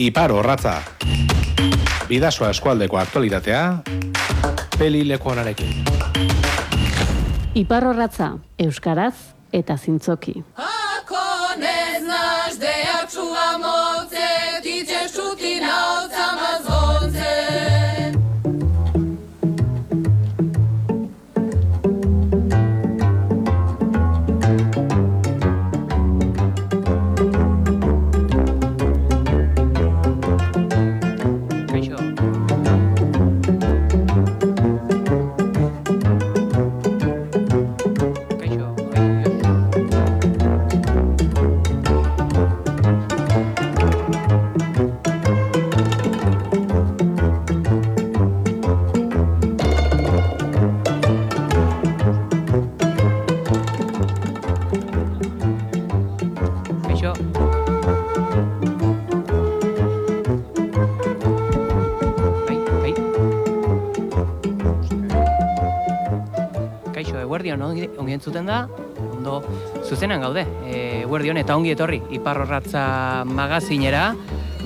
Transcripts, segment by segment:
Ipar horratza. Bidasoa eskualdeko aktualitatea, peli lekuanarekin. Ipar horratza, Euskaraz eta Zintzoki. Eguerdion ongi, ongi entzuten da, ondo zuzenan gaude, e, eguerdion eta ongi etorri, Iparrorratza magazinera,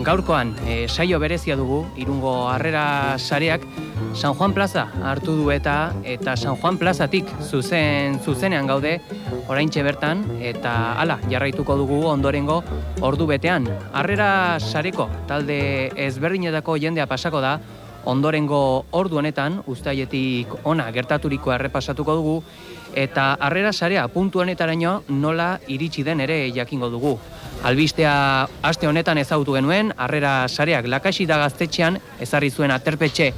gaurkoan e, saio berezia dugu, irungo harrera sareak, San Juan Plaza hartu du eta eta San Juan Plazatik zuzen zuzenean gaude oraintxe bertan eta hala jarraituko dugu ondorengo ordu betean. Harrera sareko talde ezberdinetako jendea pasako da ondorengo ordu honetan uztailetik ona gertaturiko errepasatuko dugu eta harrera sarea puntu honetaraino nola iritsi den ere jakingo dugu. Albistea aste honetan ezagutu genuen, harrera sareak lakasi da gaztetxean ezarri zuen aterpetxe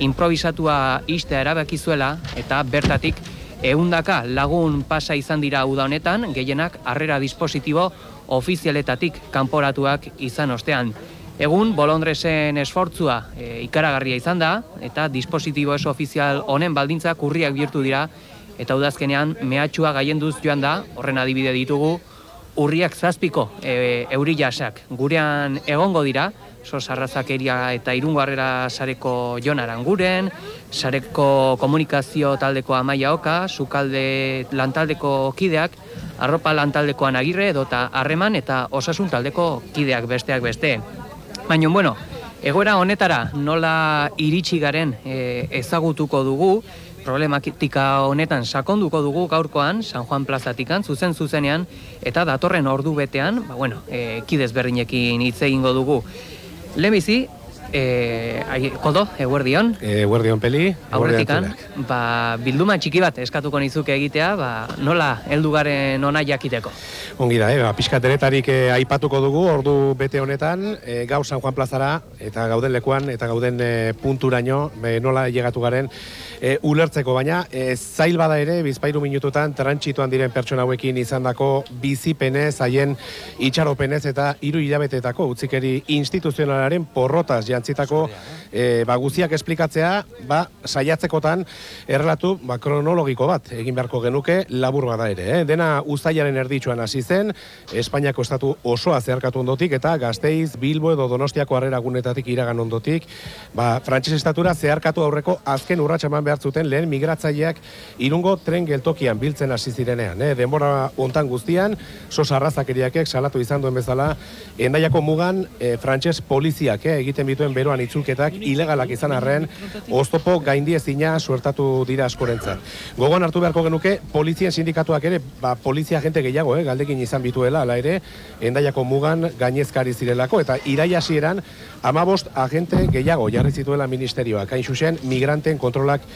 improvisatua istea erabaki zuela eta bertatik ehundaka lagun pasa izan dira uda honetan, gehienak harrera dispositibo ofizialetatik kanporatuak izan ostean. Egun Bolondresen esfortzua e, ikaragarria izan da eta dispositibo ez ofizial honen baldintzak urriak bihurtu dira eta udazkenean mehatxua gaienduz joan da, horren adibide ditugu, urriak zazpiko e, euri jasak. Gurean egongo dira, sos arrazakeria eta irungo harrera sareko Jon Aranguren, sareko komunikazio taldeko Amaia Oka, sukalde lantaldeko kideak, arropa lantaldekoan agirre edota harreman eta osasun taldeko kideak besteak beste. Baina, bueno, egoera honetara nola iritsi garen e, ezagutuko dugu, problematika honetan sakonduko dugu gaurkoan San Juan Plazatikan, zuzen zuzenean, eta datorren ordu betean, ba, bueno, e, kidez berrinekin hitz egingo dugu. Lehenbizi, e, ai, kodo, eguerdion, Eguerdion peli, aurretikan, ba, bilduma txiki bat eskatuko nizuke egitea, ba, nola heldu garen ona jakiteko. Ongi da, eh? ba, pixka denetarik eh, aipatuko dugu, ordu bete honetan, eh, gaur San Juan plazara, eta gauden lekuan, eta gauden eh, punturaino, be, nola llegatu garen, eh, ulertzeko, baina eh, zail bada ere, bizpairu minututan, trantsituan diren pertsona hauekin izandako bizipenez, haien itxaropenez eta hiru hilabetetako utzikeri instituzionalaren porrotaz jantzitako eh, ba, guziak esplikatzea, ba, saiatzekotan errelatu ba, kronologiko bat egin beharko genuke labur bada ere. Eh? Dena uztailaren erditsuan hasi zen, Espainiako estatu osoa zeharkatu ondotik eta Gasteiz, Bilbo edo Donostiako harrera gunetatik iragan ondotik, ba, frantses estatura zeharkatu aurreko azken urratsa eman behar zuten lehen migratzaileak irungo tren geltokian biltzen hasi zirenean. Eh? Denbora hontan guztian, sos arrazakeriakek salatu izan duen bezala, endaiako mugan eh, frantses poliziak eh, egiten bituen beroan itzulketak ilegalak izan arren, oztopo gaindiezina suertatu dira askorentzat. Gogoan hartu beharko genuke, polizien sindikatuak ere, ba, polizia gente gehiago, eh, galdekin izan bituela, ala ere, endaiako mugan gainezkari zirelako, eta irai hasieran amabost agente gehiago jarri zituela ministerioak, hain zuzen, migranten kontrolak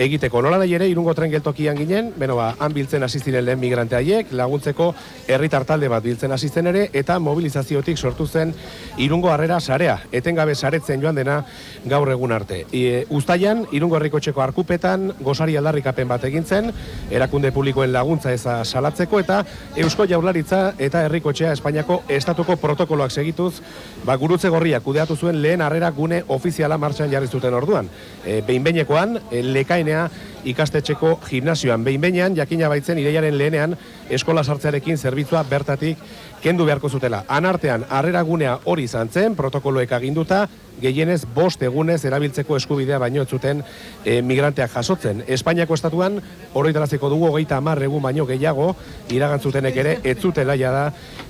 egiteko. Nola nahi ere, irungo tren geltokian ginen, beno ba, han biltzen hasi ziren lehen migrante haiek, laguntzeko herritar talde bat biltzen hasi zen ere, eta mobilizaziotik sortu zen irungo harrera sarea, etengabe saretzen joan dena gaur egun arte. E, Uztaian, irungo herrikotxeko arkupetan, gozari aldarrikapen bat egin zen, erakunde publikoen laguntza eza salatzeko, eta Eusko Jaurlaritza eta herrikotxea Espainiako estatuko protokoloak segituz, ba, gurutze gorria kudeatu zuen lehen harrera gune ofiziala martxan jarri zuten orduan. E, behinbeinekoan, e, lekainea ikastetxeko gimnasioan. Behinbeinean, jakina baitzen ideiaren lehenean eskola sartzearekin zerbitzua bertatik kendu beharko zutela. Anartean, harrera gunea hori izan zen, protokoloek aginduta, gehienez bost egunez erabiltzeko eskubidea baino ez zuten e, migranteak jasotzen. Espainiako estatuan horretaraziko dugu hogeita hamar egun baino gehiago iragantzutenek ere ez zutela ja da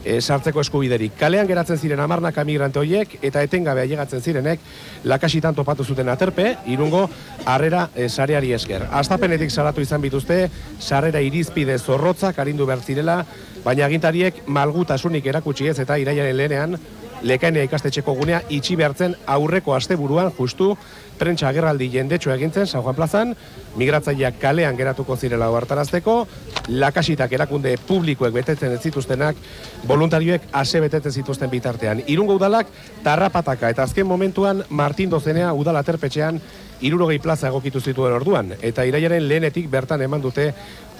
e, sartzeko eskubiderik. Kalean geratzen ziren hamarnaka migrante horiek eta etengabe ailegatzen zirenek lakasitan topatu zuten aterpe, irungo harrera e, sareari esker. Astapenetik salatu izan bituzte, sarrera irizpide zorrotzak arindu behar zirela, baina agintariek malgutasunik erakutsi ez eta iraiaren lehenean lekainea ikastetxeko gunea itxi behartzen aurreko asteburuan justu prentsa agerraldi jendetxo egintzen San Juan Plazan, migratzaileak kalean geratuko zirela hartarazteko, lakasitak erakunde publikoek betetzen ez zituztenak, voluntarioek ase betetzen zituzten bitartean. Irungo udalak tarrapataka eta azken momentuan Martin Dozenea udala terpetxean irurogei plaza egokitu zituen orduan, eta iraiaren lehenetik bertan eman dute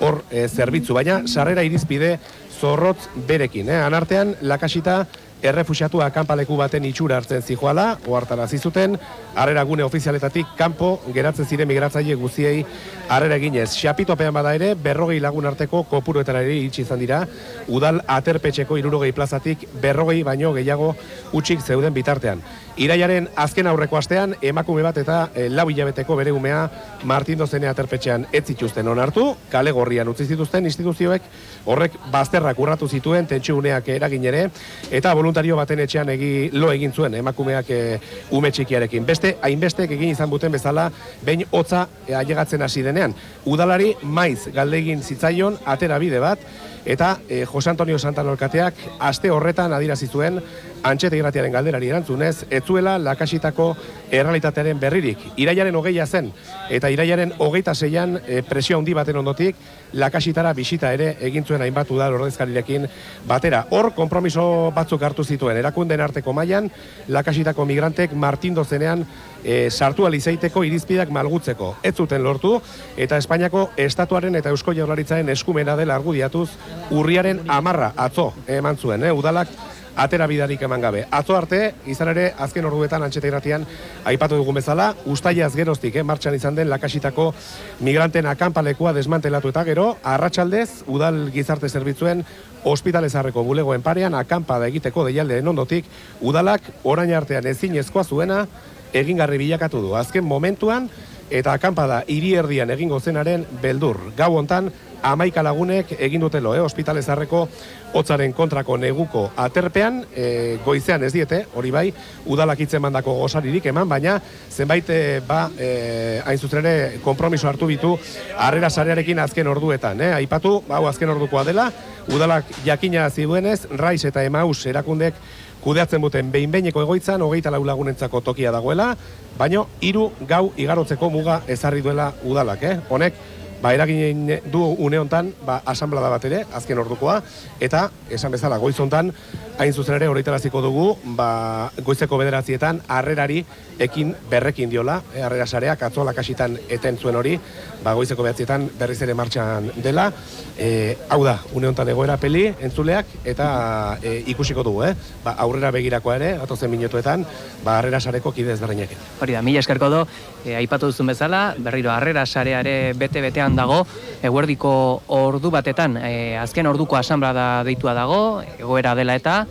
hor e, zerbitzu, baina sarrera irizpide zorrotz berekin. Eh? Anartean, lakasita errefusiatu akanpaleku baten itxura hartzen zijoala, ohartarazi zuten, harrera gune ofizialetatik kanpo geratzen ziren migratzaile guztiei harrera eginez. Xapitopean bada ere, berrogei lagun arteko kopuruetara ere itxi izan dira, udal aterpetxeko irurogei plazatik berrogei baino gehiago utxik zeuden bitartean. Iraiaren azken aurreko astean, emakume bat eta e, lau hilabeteko bere umea Martin Dozene aterpetxean ez zituzten onartu, kale gorrian utzi zituzten instituzioek, horrek bazterrak urratu zituen, tentsuguneak eragin ere, eta voluntario baten etxean egi lo egin zuen emakumeak e, ume txikiarekin. Beste, hainbestek egin izan buten bezala, behin hotza e, ailegatzen hasi denean. Udalari maiz galdegin zitzaion atera bide bat, eta e, Jose Antonio Santanolkateak aste horretan adirazi zuen antxete irratiaren galderari erantzunez, etzuela lakasitako errealitatearen berririk. Iraiaren hogeia zen, eta iraiaren hogeita zeian e, presio handi baten ondotik, lakasitara bisita ere egin zuen hainbat udal ordezkarirekin batera. Hor, konpromiso batzuk hartu zituen, erakunden arteko mailan lakasitako migrantek Martin dozenean e, sartu alizeiteko irizpidak malgutzeko. Ez zuten lortu, eta Espainiako estatuaren eta Eusko Jaurlaritzaren eskumena dela argudiatuz, urriaren amarra atzo eman zuen, eh? udalak atera bidarik eman gabe. Atzo arte, izan ere, azken orduetan antxeta irratian, aipatu dugun bezala, ustaiaz geroztik, eh, martxan izan den lakasitako migranten akanpalekua desmantelatu eta gero, arratsaldez udal gizarte zerbitzuen ospitalezarreko bulegoen parean, akampada egiteko deialdeen ondotik, udalak orain artean ezin ezkoa zuena, egingarri bilakatu du. Azken momentuan, eta akampada hiri erdian egingo zenaren beldur. Gau hontan, amaika lagunek egin dutelo, eh, ospitalezarreko hotzaren kontrako neguko aterpean, e, goizean ez diete, hori bai, udalak itzen mandako gozaririk eman, baina zenbait e, ba, e, hain zuzen ere kompromiso hartu bitu harrera sarearekin azken orduetan. Eh? Aipatu, hau azken ordukoa dela, udalak jakina ziduenez, raiz eta emaus erakundek kudeatzen duten behin-behineko egoitzan, hogeita lau lagunentzako tokia dagoela, baino hiru gau igarotzeko muga ezarri duela udalak. Eh? Honek, ba, eragin du une hontan ba, asamblada bat ere, azken ordukoa, eta esan bezala goiz hontan, hain zuzen ere horretaraziko dugu, ba, goizeko bederatzietan, harrerari ekin berrekin diola, e, harrera sareak atzola kasitan eten zuen hori, ba, goizeko bederatzietan berriz ere martxan dela, e, hau da, une hontan egoera peli, entzuleak, eta e, ikusiko dugu, eh? ba, aurrera begirakoa ere, atozen minutuetan, ba, harrera sareko kide ezberdinekin. Hori da, mila eskerko do, e, aipatu duzun bezala, berriro harrera sareare bete-betean dago, eguerdiko ordu batetan, e, azken orduko asamblea deitua dago, egoera dela eta,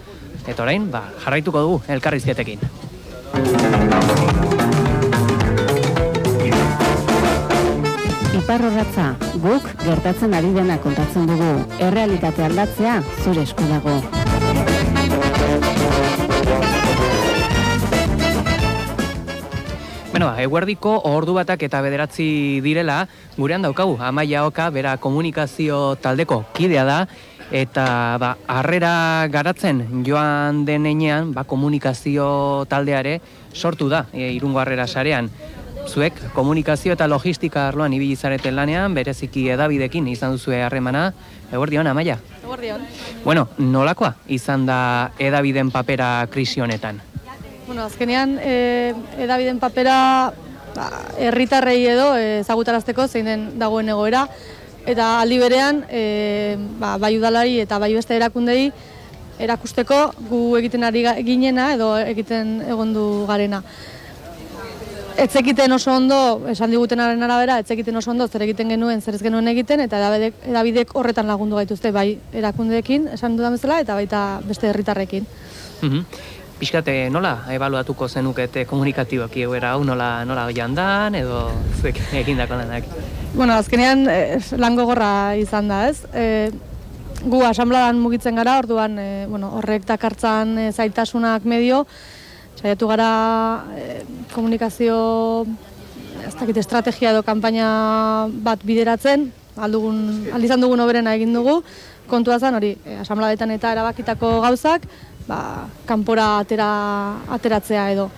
eta orain, ba, jarraituko dugu elkarrizketekin. Iparrorratza, guk gertatzen ari dena kontatzen dugu. Errealitate aldatzea zure esku dago. Bueno, ba, eguerdiko ordu batak eta bederatzi direla, gurean daukagu, amaia oka, bera komunikazio taldeko kidea da, eta ba, harrera garatzen joan denean, ba, komunikazio taldeare sortu da, e, irungo harrera sarean. Zuek komunikazio eta logistika arloan ibili zareten lanean, bereziki edabidekin izan duzue harremana, eguerdion, amaia? Eguerdion. Bueno, nolakoa izan da edabiden papera krisi honetan? Bueno, azkenean, e, edabiden papera ba, herritarrei edo ezagutarazteko zein den dagoen egoera, eta aldi berean, e, ba, bai udalari eta bai beste erakundei erakusteko gu egiten ari ginena edo egiten egondu garena. Etzekiten oso ondo, esan digutenaren arabera, etzekiten oso ondo zer egiten genuen, zer ez genuen egiten, eta edabidek, edabidek horretan lagundu gaituzte, bai erakundeekin, esan dudan bezala, eta baita beste herritarrekin. Mhm. Pixkate nola ebaluatuko zenukete komunikatiboki egoera hau nola, nola jandan edo zuek egindako lanak. Bueno, azkenean eh, lan gogorra izan da, ez? E, gu asambladan mugitzen gara, orduan e, bueno, horrek dakartzan e, zaitasunak medio, saiatu gara e, komunikazio ez dakit estrategia edo kanpaina bat bideratzen, aldugun, aldizan dugun oberena egin dugu, kontua zen hori, e, asambladetan eta erabakitako gauzak, ba, kanpora atera, ateratzea edo.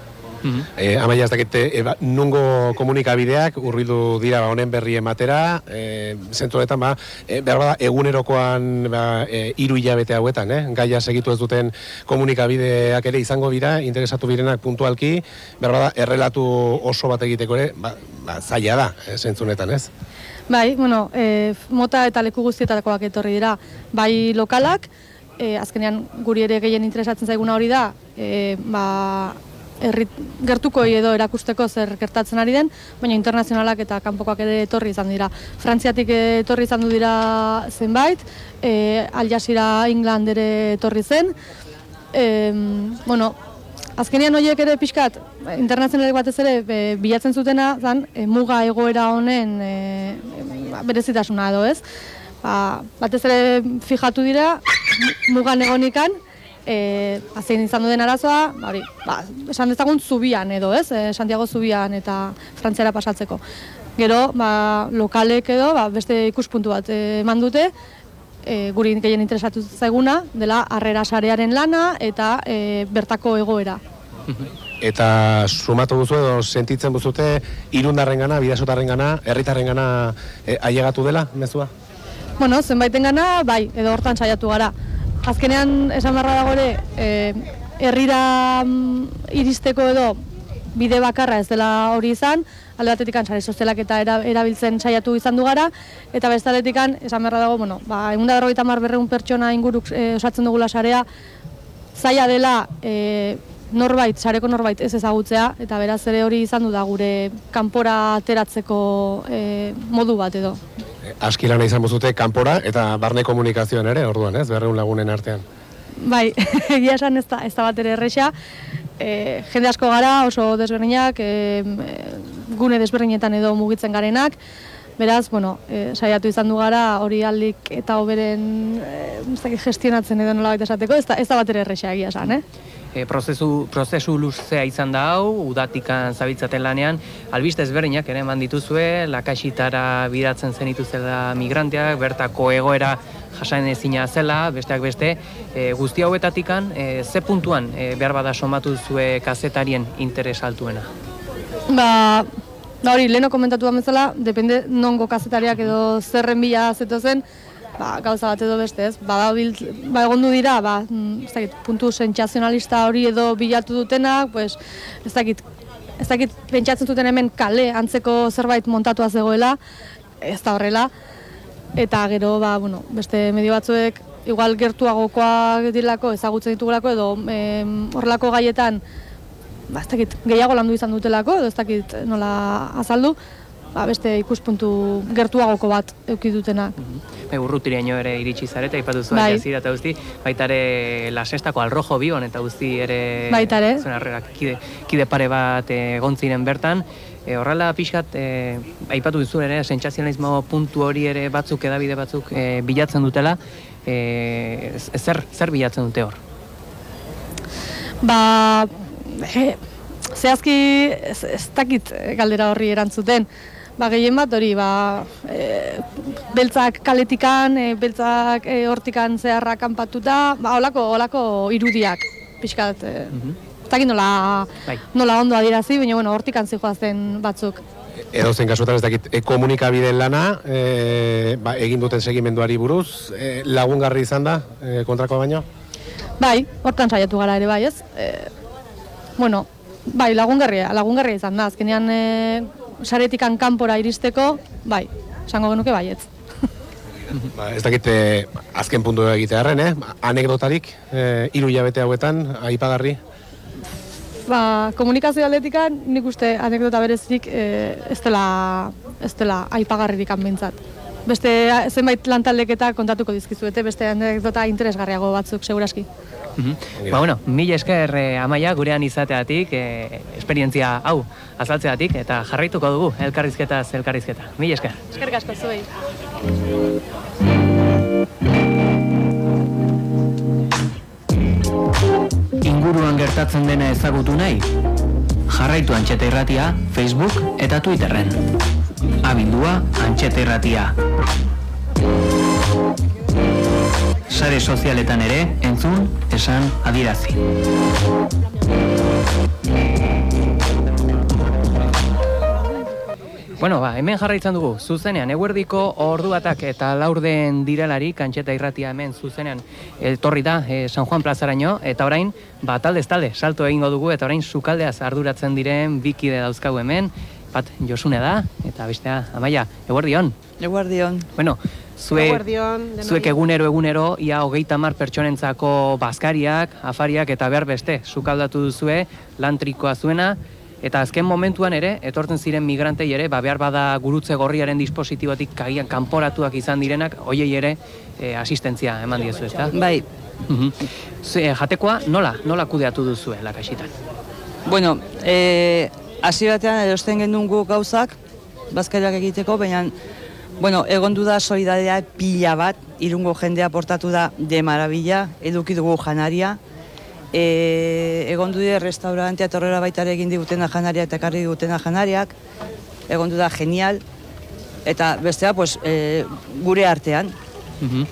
E, amaia ez dakite, e, ba, nungo komunikabideak urbildu dira ba, honen berri ematera, e, zentu honetan, ba, e, behar bada, egunerokoan ba, e, iru hilabete hauetan, eh? gaia segitu ez duten komunikabideak ere izango dira, interesatu birenak puntualki, behar bada, errelatu oso bat egiteko ere, ba, ba, zaila da, e, zentzu honetan, ez? Bai, bueno, e, mota eta leku guztietakoak etorri dira, bai lokalak, e, azkenean guri ere gehien interesatzen zaiguna hori da, e, ba, herri gertukoi edo erakusteko zer gertatzen ari den, baina internazionalak eta kanpokoak ere etorri izan dira. Frantziatik etorri izan du dira zenbait, e, Al Jazeera England ere etorri zen, e, bueno, Azkenean horiek ere pixkat, internazionalek batez ere e, bilatzen zutena, zan, e, muga egoera honen e, e, berezitasuna edo ez. Ba, batez ere fijatu dira, mugan egonikan, e, azein izan duen arazoa, ba, hori, ba, esan dezagun zubian edo ez, e, Santiago zubian eta Frantziara pasatzeko. Gero, ba, lokalek edo, ba, beste ikuspuntu bat e, eman dute, e, guri gehien interesatu zaiguna, dela harrera sarearen lana eta e, bertako egoera. Eta sumatu duzu edo sentitzen duzute irundarren gana, bidasotarren gana, herritarren gana e, ailegatu dela, mezua? Bueno, zenbaiten gana, bai, edo hortan saiatu gara. Azkenean, esan barra dago ere, e, herrira mm, iristeko edo bide bakarra ez dela hori izan, alde batetik sare sozialak eta era, erabiltzen saiatu izan du gara, eta beste aldetik esan beharra dago, bueno, ba, egun da berrogeita mar berreun pertsona inguruk e, osatzen dugula sarea, zaila dela e, norbait, sareko norbait ez ezagutzea, eta beraz ere hori izan du da gure kanpora ateratzeko e, modu bat edo. Aski lana izan buzute kanpora eta barne komunikazioan ere, orduan, ez, berreun lagunen artean. Bai, egia esan ez da, ez da bat ere erresa, e, jende asko gara, oso desberdinak, e, gune desberdinetan edo mugitzen garenak, Beraz, bueno, e, saiatu izan du gara hori aldik eta oberen e, gestionatzen edo nola baita esateko, ez da, ez da bat ere erresa egia esan, eh? E, prozesu, prozesu luzea izan da hau, udatikan zabiltzaten lanean, albiste ezberdinak ere eman dituzue, lakaxitara bidatzen zen ituzela migranteak, bertako egoera jasain ezina zela, besteak beste, e, guzti hauetatikan, e, ze puntuan e, behar bada somatu zue kazetarien interes altuena? Ba, ba hori, leheno komentatu da bezala, depende nongo kazetariak edo zerren bila zeto zen, ba, gauza bat edo beste, ez? Ba, ba egondu dira, ba, mm, ez dakit, puntu sentsazionalista hori edo bilatu dutenak, pues, ez dakit, ez dakit pentsatzen zuten hemen kale antzeko zerbait montatua zegoela, ez da horrela, eta gero, ba, bueno, beste medio batzuek, igual gertuagokoak direlako, ezagutzen ditugulako, edo horrelako gaietan, ba, ez dakit, gehiago landu izan dutelako, edo ez dakit nola azaldu, ba, beste ikuspuntu gertuagoko bat euki dutenak. Bai, urrutiraino ere iritsi zareta, ipatu zuen bai. jazira eta guzti, baita ere lasestako alrojo bion eta guzti ere baita ere. zuen arrerak kide, kide pare bat egontziren bertan. E, horrela pixkat, e, aipatu duzu ere, sentsazionalismo puntu hori ere batzuk edabide batzuk e, bilatzen dutela, e, zer, zer bilatzen dute hor? Ba, he, zehazki ez, ez dakit galdera horri erantzuten, ba, gehien bat hori, ba, e, beltzak kaletikan, e, beltzak e, hortikan zeharra kanpatuta, ba, olako, olako irudiak, pixkat, e, mm nola, bai. nola ondo adirazi, baina bueno, hortikan zijoazten batzuk. Edo zen kasuetan ez dakit, e, komunikabideen lana, e, ba, egin duten segimenduari buruz, e, lagungarri izan da, e, kontrako baino? Bai, hortan saiatu gara ere bai, ez? E, bueno, bai, lagungarria, lagungarria izan da, azkenean e, saretikan kanpora iristeko, bai, esango genuke baietz. Ba, ez dakite azken puntu egitearen, eh? Anekdotarik, eh, iru jabete hauetan, aipagarri? Ba, komunikazio atletikan nik uste anekdota berezik eh, ez dela, ez dela aipagarririk anbintzat. Beste zenbait lantaldeketa kontatuko dizkizuete, beste anekdota interesgarriago batzuk, seguraski. Mhm. Ba, bueno, mila esker eh, amaia gurean izateatik, eh, esperientzia hau azaltzeatik, eta jarraituko dugu elkarrizketa elkarrizketa. Mila esker. Eskerrik asko zuei. Inguruan gertatzen dena ezagutu nahi? Jarraitu Antxeta Irratia Facebook eta Twitterren. Abildua Antxeta Irratia. Sare sozialetan ere entzun, esan, adirazi. Bueno, ba, hemen jarraitzen dugu, zuzenean, eguerdiko ordu batak eta laurden direlari, kantxeta irratia hemen zuzenean etorri da e, San Juan plazaraino, eta orain, ba, taldez talde, salto egingo dugu, eta orain sukaldeaz arduratzen diren bikide dauzkagu hemen, bat Josune da, eta bestea, amaia, eguerdion. Eguardion. Bueno, zue, Eguerdion, zuek egunero egunero, ia hogeita mar pertsonentzako bazkariak, afariak eta behar beste, sukaldatu duzue, lantrikoa zuena, eta azken momentuan ere, etortzen ziren migrantei ere, ba, behar bada gurutze gorriaren dispositibotik kagian kanporatuak izan direnak, hoiei ere e, asistentzia eman diezu, ezta? Bai, Mhm. Ze, jatekoa nola, nola kudeatu duzue lakasitan? bueno, e, hasi batean erosten genuen guk gauzak, bazkariak egiteko, baina, bueno, egondu da solidadea pila bat, irungo jendea portatu da de marabila, eduki dugu janaria, e, egondu dira restaurantea torrera baita egin digutena janaria eta ekarri digutena janariak, egondu da genial, eta bestea, pues, e, gure artean, Mhm.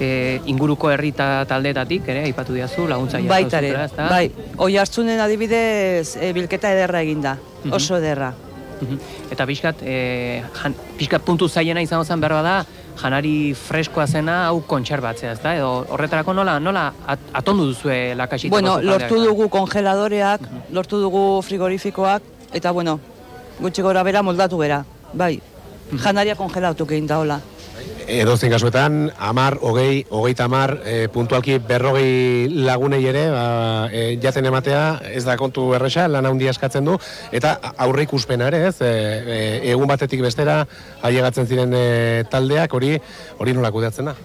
E, inguruko herrita taldeetatik ere aipatu diazu laguntza jaso Baita ere, zutela, ezta? bai. Oi hartzunen adibidez e, bilketa ederra eginda, oso ederra. Mhm. Eta pixkat, e, jan, pixkat puntu zaiena izango zen behar bada, janari freskoa zena hau kontserbatzea, ezta? Edo horretarako nola, nola at, atondu duzue lakasitako Bueno, lortu dugu kongeladoreak, lortu dugu frigorifikoak, eta bueno, gutxi gora bera moldatu bera, bai. Janaria kongelatu egin da hola. Edozein kasuetan, amar, hogei, hogeita amar, e, puntualki berrogei lagunei ere, ba, e, jaten ematea, ez da kontu erresa, lan handia eskatzen du, eta aurre ikuspena ere, ez, e, e, egun batetik bestera, ailegatzen ziren e, taldeak, hori hori nola kudeatzen da.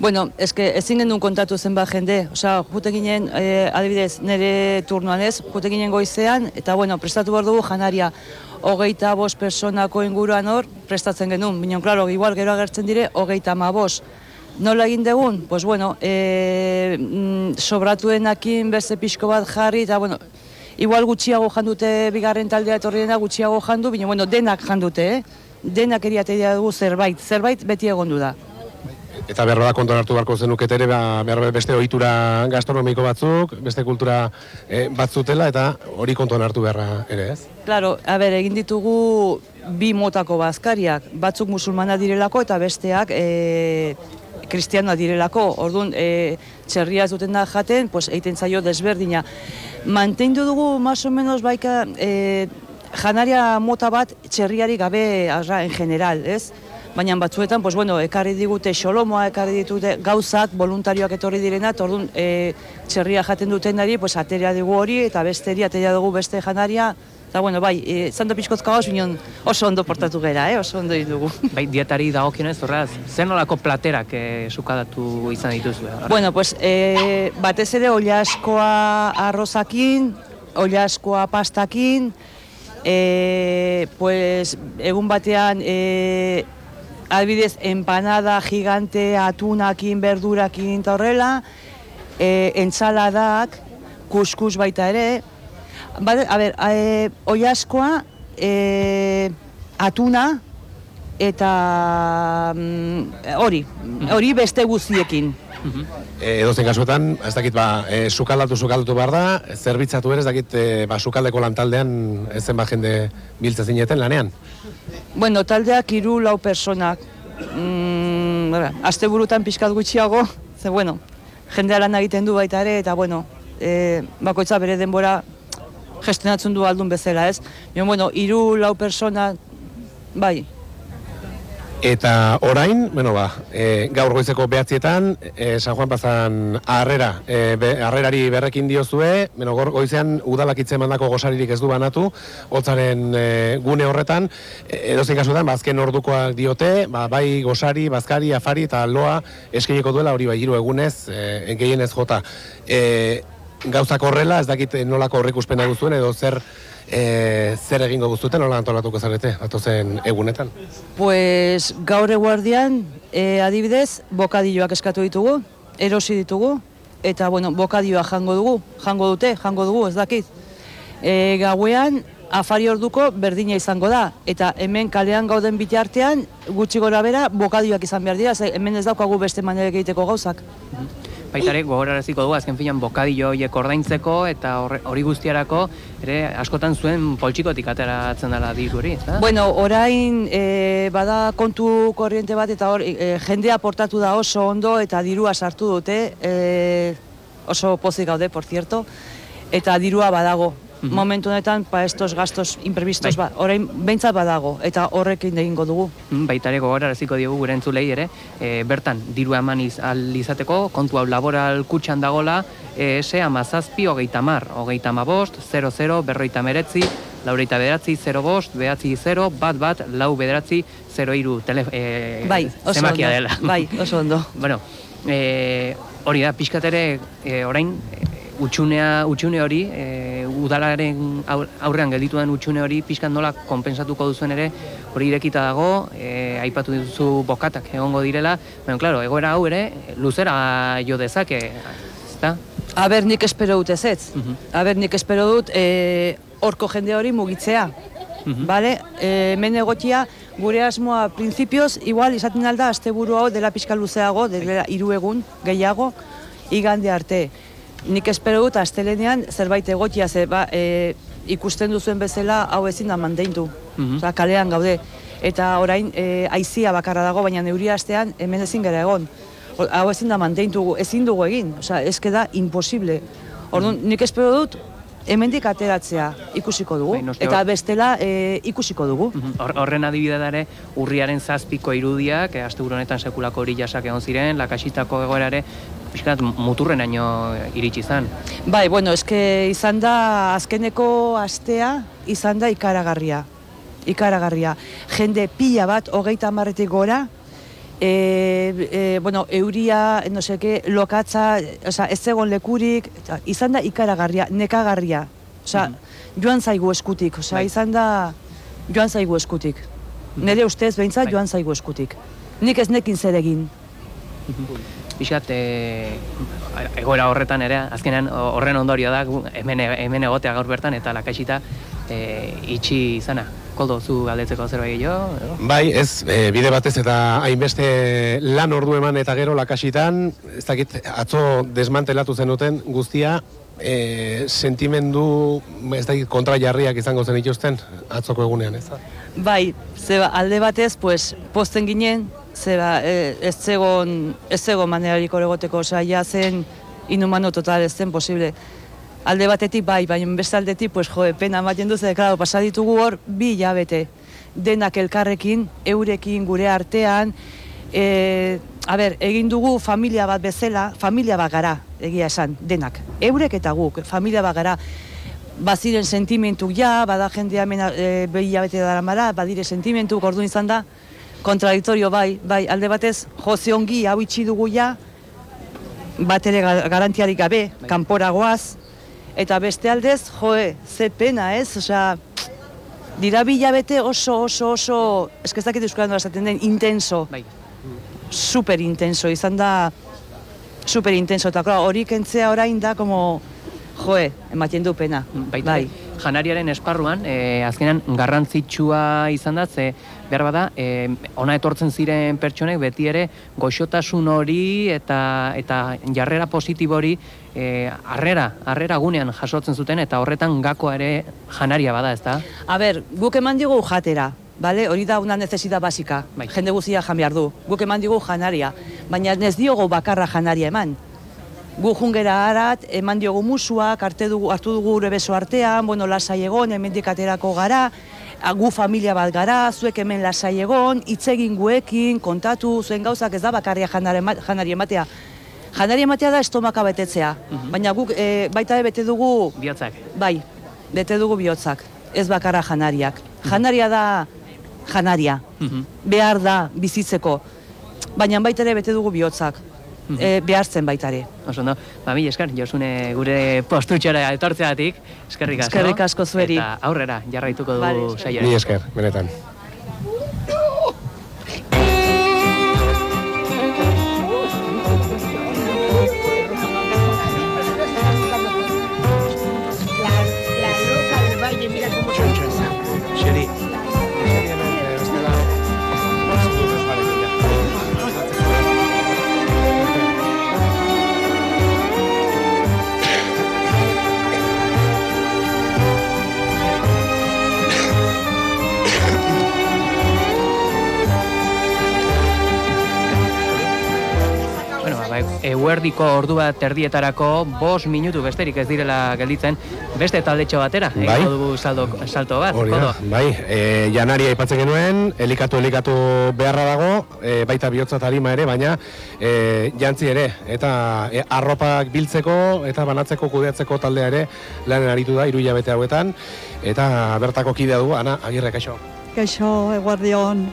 Bueno, eske ezin genuen kontatu zenbat jende, osea, jute ginen, eh, adibidez, nire turnoan ez, jute ginen goizean, eta bueno, prestatu behar dugu janaria hogeita bost personako inguruan hor, prestatzen genuen, bineon, klaro, igual gero agertzen dire, hogeita ma bost. Nola egin degun? Pues bueno, e, mm, sobratuenakin beste pixko bat jarri, eta bueno, igual gutxiago jandute bigarren taldea etorri dena gutxiago jandu, baina bueno, denak jandute, eh? Denak eriatea dugu zerbait, zerbait beti egondu da. Eta behar da kontuan hartu beharko zenukete ere, ba, behar bada beste ohitura gastronomiko batzuk, beste kultura e, batzutela, eta hori kontuan hartu beharra ere, ez? Claro, a ber, egin ditugu bi motako bazkariak, batzuk musulmana direlako eta besteak e, kristianoa direlako. Orduan, e, txerria ez duten da jaten, pues, egiten zaio desberdina. Mantendu dugu, más o menos, baika, e, janaria mota bat txerriari gabe, arra, en general, ez? Baina batzuetan, pues, bueno, ekarri digute xolomoa, ekarri ditute gauzak, voluntarioak etorri direna, eta orduan, e, txerria jaten dutenari, pues, ateria dugu hori, eta besteri ateria dugu beste janaria, Eta, bueno, bai, e, zando pixkozka gauz, bineon oso ondo portatu gera, eh? oso ondo dugu. Bai, dietari dagokionez, horraz, zer nolako platerak e, sukadatu izan dituzue? Bueno, pues, e, batez ere oliaskoa arrozakin, oliaskoa pastakin, e, pues, egun batean, e, adibidez, empanada gigante atunakin, berdurakin eta horrela, e, entzaladak, kuskus baita ere, Bade, a ber, e, oiaskoa, e, atuna, eta mm, hori, hori beste guztiekin. E, edozein kasuetan, ez dakit, ba, e, sukaldatu sukaldatu behar da, zerbitzatu ere, ez dakit, e, ba, sukaldeko lantaldean ez zenbat jende biltza zineten lanean. Bueno, taldeak hiru lau personak. Mm, ara, aste burutan pixkat gutxiago, ze bueno, jendea lan egiten du baita ere, eta bueno, e, bakoitza bere denbora gestionatzen du aldun bezala, ez? Baina, bueno, hiru lau persona, bai, Eta orain, bueno ba, e, gaur goizeko behatzietan, e, San Juan Plazan harrera, e, be, harrerari berrekin diozue, bueno, gaur goizean udalak mandako gosaririk ez du banatu, hotzaren e, gune horretan, e, edozein kasutan, ba, azken ordukoak diote, ba, bai gosari, bazkari, afari eta loa eskaineko duela hori bai hiru egunez, e, gehienez jota. E, gauzak horrela, ez dakit nolako horrikuspena duzuen, edo zer e, zer egingo guztute, nola antolatuko zarete, atozen egunetan? Pues gaur eguardian, e, adibidez, bokadilloak eskatu ditugu, erosi ditugu, eta bueno, bokadioa jango dugu, jango dute, jango dugu, ez dakit. E, gauean, afari orduko berdina izango da, eta hemen kalean gauden bitartean, gutxi gora bera, bokadioak izan behar dira, hemen ez daukagu beste manera egiteko gauzak. Baitare gogoraraziko dugu azken filan bokadillo horiek ordaintzeko eta hori guztiarako ere askotan zuen poltsikotik ateratzen dela diru hori, ezta? Bueno, orain e, bada kontu korriente bat eta hor e, jendea portatu da oso ondo eta dirua sartu dute, e, oso pozik gaude, por cierto, eta dirua badago. Momentu honetan, pa estos gastos imprevistos, Bai. ba, orain behintzat badago, eta horrekin egingo dugu. Mm, Baitare gogoraraziko diogu gure entzulei ere, e, bertan diru eman iz, al izateko, kontu hau laboral kutxan dagola, ES amazazpi hogeita mar, hogeita bost, 00, berroita meretzi, laureita bederatzi, 0 bost, behatzi 0, bat bat, lau bederatzi, 0 iru, tele, e, Bai, oso ondo. dela. Bai, oso ondo. bueno, e, hori da, pixkat ere, e, orain, utxunea, utxune hori, e, udalaren aur- aurrean gelditu den utxune hori, pixkat nola konpensatuko duzuen ere, hori irekita dago, e, aipatu duzu bokatak egongo direla, baina, claro, egoera hau ere, luzera jo dezake, ezta? A ber, nik espero dut ez ez. Mhm. A ber, nik espero dut e, horko jende hori mugitzea. Mhm. Bale? E, hemen egotia, gure asmoa printzipioz, igual izaten alda asteburu hau dela pixka luzeago, dela hiru egun gehiago, igande arte. Nik espero dut astelenean zerbait egotia, ze ba, e, ikusten duzuen bezala hau ezin da mandeindu. Mhm. Osea, kalean gaude. Eta orain e, aizia bakarra dago, baina neuria astean hemen ezin gara egon. Hau ezin da manteintu, ezin dugu egin. Osea, ez da imposible. Orduan, nik espero dut hemendik ateratzea ikusiko dugu. Bai, noski Eta bestela e, ikusiko dugu. Mhm. Hor- Horren adibide da ere, urriaren zazpiko irudiak, eh, asteburu honetan sekulako hori jasak egon ziren, lakasitako egoera ere, pixkat muturrenaino iritsi zen. Bai, bueno, eske izan da azkeneko astea izan da ikaragarria. Ikaragarria. Jende pila bat hogeita hamarretik gora, e, e, bueno, euria, no seke, lokatza, osea, ez zegoen lekurik, eta izan da ikaragarria, nekagarria. Osea, joan zaigu eskutik, osea, Bai. izan da joan zaigu eskutik. Nire ustez behintzat Bai. joan zaigu eskutik. Nik ez nekin zer egin. Pixat, e, egoera horretan ere, azkenean horren ondorio da, hemen, e- hemen egotea gaur bertan, eta lakaxita e, itxi izana. Koldo, zu galdetzeko zerbait gehiago? Bai, ez, e, bide batez eta hainbeste lan ordu eman eta gero lakasitan, ez dakit, atzo desmantelatu zenuten guztia, e, sentimendu, ez dakit, kontra jarriak izango zen ituzten, atzoko egunean, ez da? Bai, zeba, alde batez, pues, posten ginen, zeba, e, ez zegon, ez zegon manerarik egoteko, osea, ja zen inhumano total, ez zen posible. Alde batetik bai, baina beste aldetik, pues, jo, pena ematen du, ze, claro, pasa ditugu hor, bi hilabete, denak elkarrekin, eurekin, gure artean, e, a ber, egin dugu familia bat bezala, familia bat gara, egia esan, denak. Eurek eta guk, familia bat gara, baziren sentimentuk ja, bada jendea hemen e, behi hilabete dara mara, badire sentimentuk, orduan izan da, kontradiktorio bai, bai, alde batez, jose ongi hau itxi dugu ja, bat ere ga- garantiarik gabe, kanpora goaz, eta beste aldez, joe, ze pena ez, osea, dira bi hilabete oso, oso, oso, eskezakit euskara nola esaten den, intenso, Bai. super intenso, izan da super intenso, eta hori kentzea orain da, como, joe, ematen du pena. Baita, bai. janariaren esparruan, e, azkenan garrantzitsua izan da, ze behar bada, e, ona etortzen ziren pertsonek beti ere goxotasun hori eta eta jarrera positibo hori e, harrera, harrera gunean jasotzen zuten eta horretan gakoa ere janaria bada, ezta? A ber, guk eman digu jatera, Bale, hori da una necesidad basika. Bai. Jende guztia jan behar du. Guk eman digu janaria, baina ez diogu bakarra janaria eman. Gu jungera harat, eman diogu musuak, arte dugu, hartu dugu gure beso artean, bueno, lasai egon, hemendik aterako gara, "Ah, gu familia bat gara, zuek hemen lasai egon, hitz egin guekin, kontatu, zuen gauzak ez da bakarria janari ema- janari ematea. Janari ematea da estomaka betetzea, baina guk e, baita ere bete dugu Bihotzak. Bai, bete dugu bihotzak, ez bakarra janariak. Janaria da janaria, behar da bizitzeko, baina baita ere bete dugu bihotzak, e, behartzen baita ere. Oso ondo, ba, mila esker, Josune gure postutxora etortzeatik, eskerrik asko. Eskerrik asko zueri. Eta aurrera, jarraituko Vale, dugu eskerrik saioa. Ni esker, benetan. Eguerdiko ordu bat erdietarako bost minutu besterik ez direla gelditzen beste taldetxo batera. Bai. Dugu saldo, salto bat. Hori da, bai, e, janari aipatzen genuen, elikatu elikatu beharra dago, e, baita bihotza tarima ere, baina e, jantzi ere, eta e, arropak biltzeko eta banatzeko kudeatzeko taldea ere lanen aritu da, iru hilabete hauetan, eta bertako kidea du, ana, agirre kaixo. Kaixo, eguardion.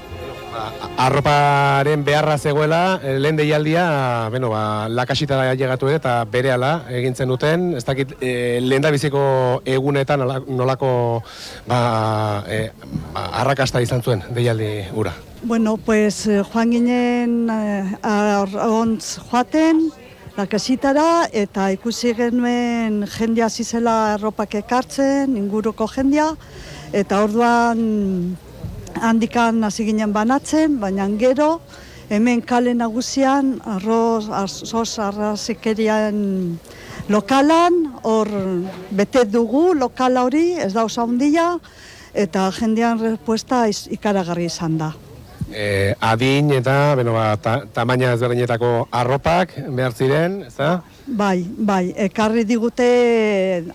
Arroparen beharra zegoela, eh, lehen deialdia, bueno, ba, lakasitara llegatu eta berehala egintzen duten, ez dakit, e, lehen da biziko egunetan ala- nolako ba, e, arrakasta izan zuen deialdi ura. Bueno, pues eh, joan ginen eh, arrontz joaten, lakasitara, eta ikusi genuen jendea hasi zela erropak ekartzen, inguruko jendea, eta orduan handikan hasi ginen banatzen, baina gero, hemen kale nagusian, arroz, arroz arrazikerian lokalan, hor bete dugu lokala hori, ez da oso handia, eta jendean respuesta ikaragarri izan da. E, adin eta, bueno, ba, ta, tamaina ezberdinetako arropak behar ziren, ez da? Bai, bai, ekarri digute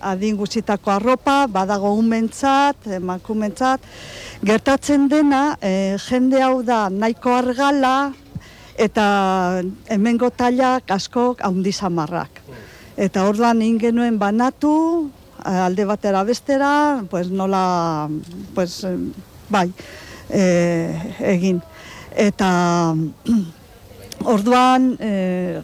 adin guztitako arropa, badago umentzat, emakumentzat. Gertatzen dena, e, jende hau da nahiko argala eta hemengo tailak askok haundi samarrak. Eta orduan egin genuen banatu, alde batera bestera, pues nola, pues, bai, e, egin. Eta orduan, e,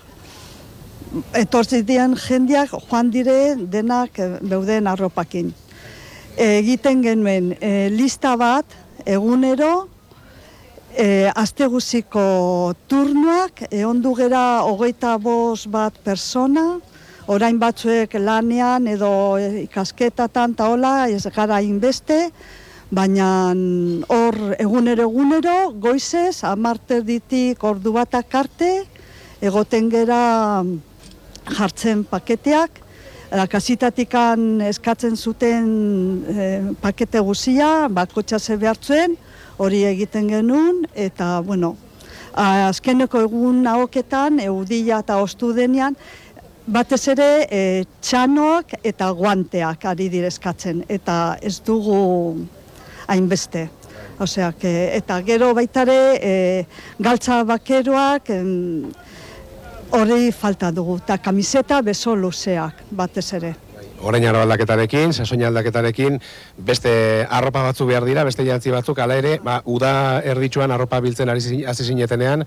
etortzi dian jendeak joan dire denak eh, beuden arropakin. Egiten genuen eh, lista bat egunero e, asteguziko turnuak, ehondu gera hogeita bost bat persona, orain batzuek lanean edo ikasketatan eta hola, ez gara inbeste, baina hor egunero egunero, goizez, amarte ditik ordu batak arte, egoten gera jartzen paketeak, kasitatikan eskatzen zuten eh, pakete guzia, bakotxa ze behartzuen, hori egiten genuen, eta, bueno, azkeneko egun haoketan, eudila eta ostu denean, batez ere e, txanoak eta guanteak ari direzkatzen, eta ez dugu hainbeste. Osea, que, eta gero baitare e, galtza bakeroak em, hori falta dugu, eta kamiseta beso luzeak batez ere. Orain aro aldaketarekin, sasoina aldaketarekin, beste arropa batzu behar dira, beste jantzi batzuk, ala ere, ba, uda erditsuan arropa biltzen ari hasi zinetenean,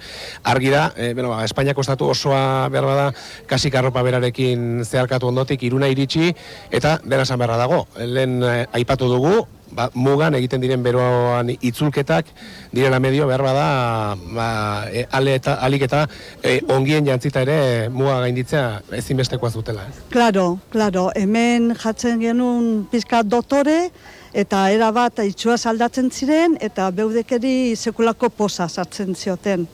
argi da, e, bueno, ba, Espainiako estatu osoa behar bada, kasik arropa berarekin zeharkatu ondotik, iruna iritsi, eta dena esan beharra dago. Lehen eh, aipatu dugu, ba, mugan egiten diren beroan itzulketak direla medio behar bada ba, e, ale eta, alik eta e, ongien jantzita ere muga gainditzea ezinbestekoa zutela. Ez? Claro, claro, hemen jatzen genuen pizka dotore, eta era bat itxua aldatzen ziren, eta beudekeri sekulako posa sartzen zioten.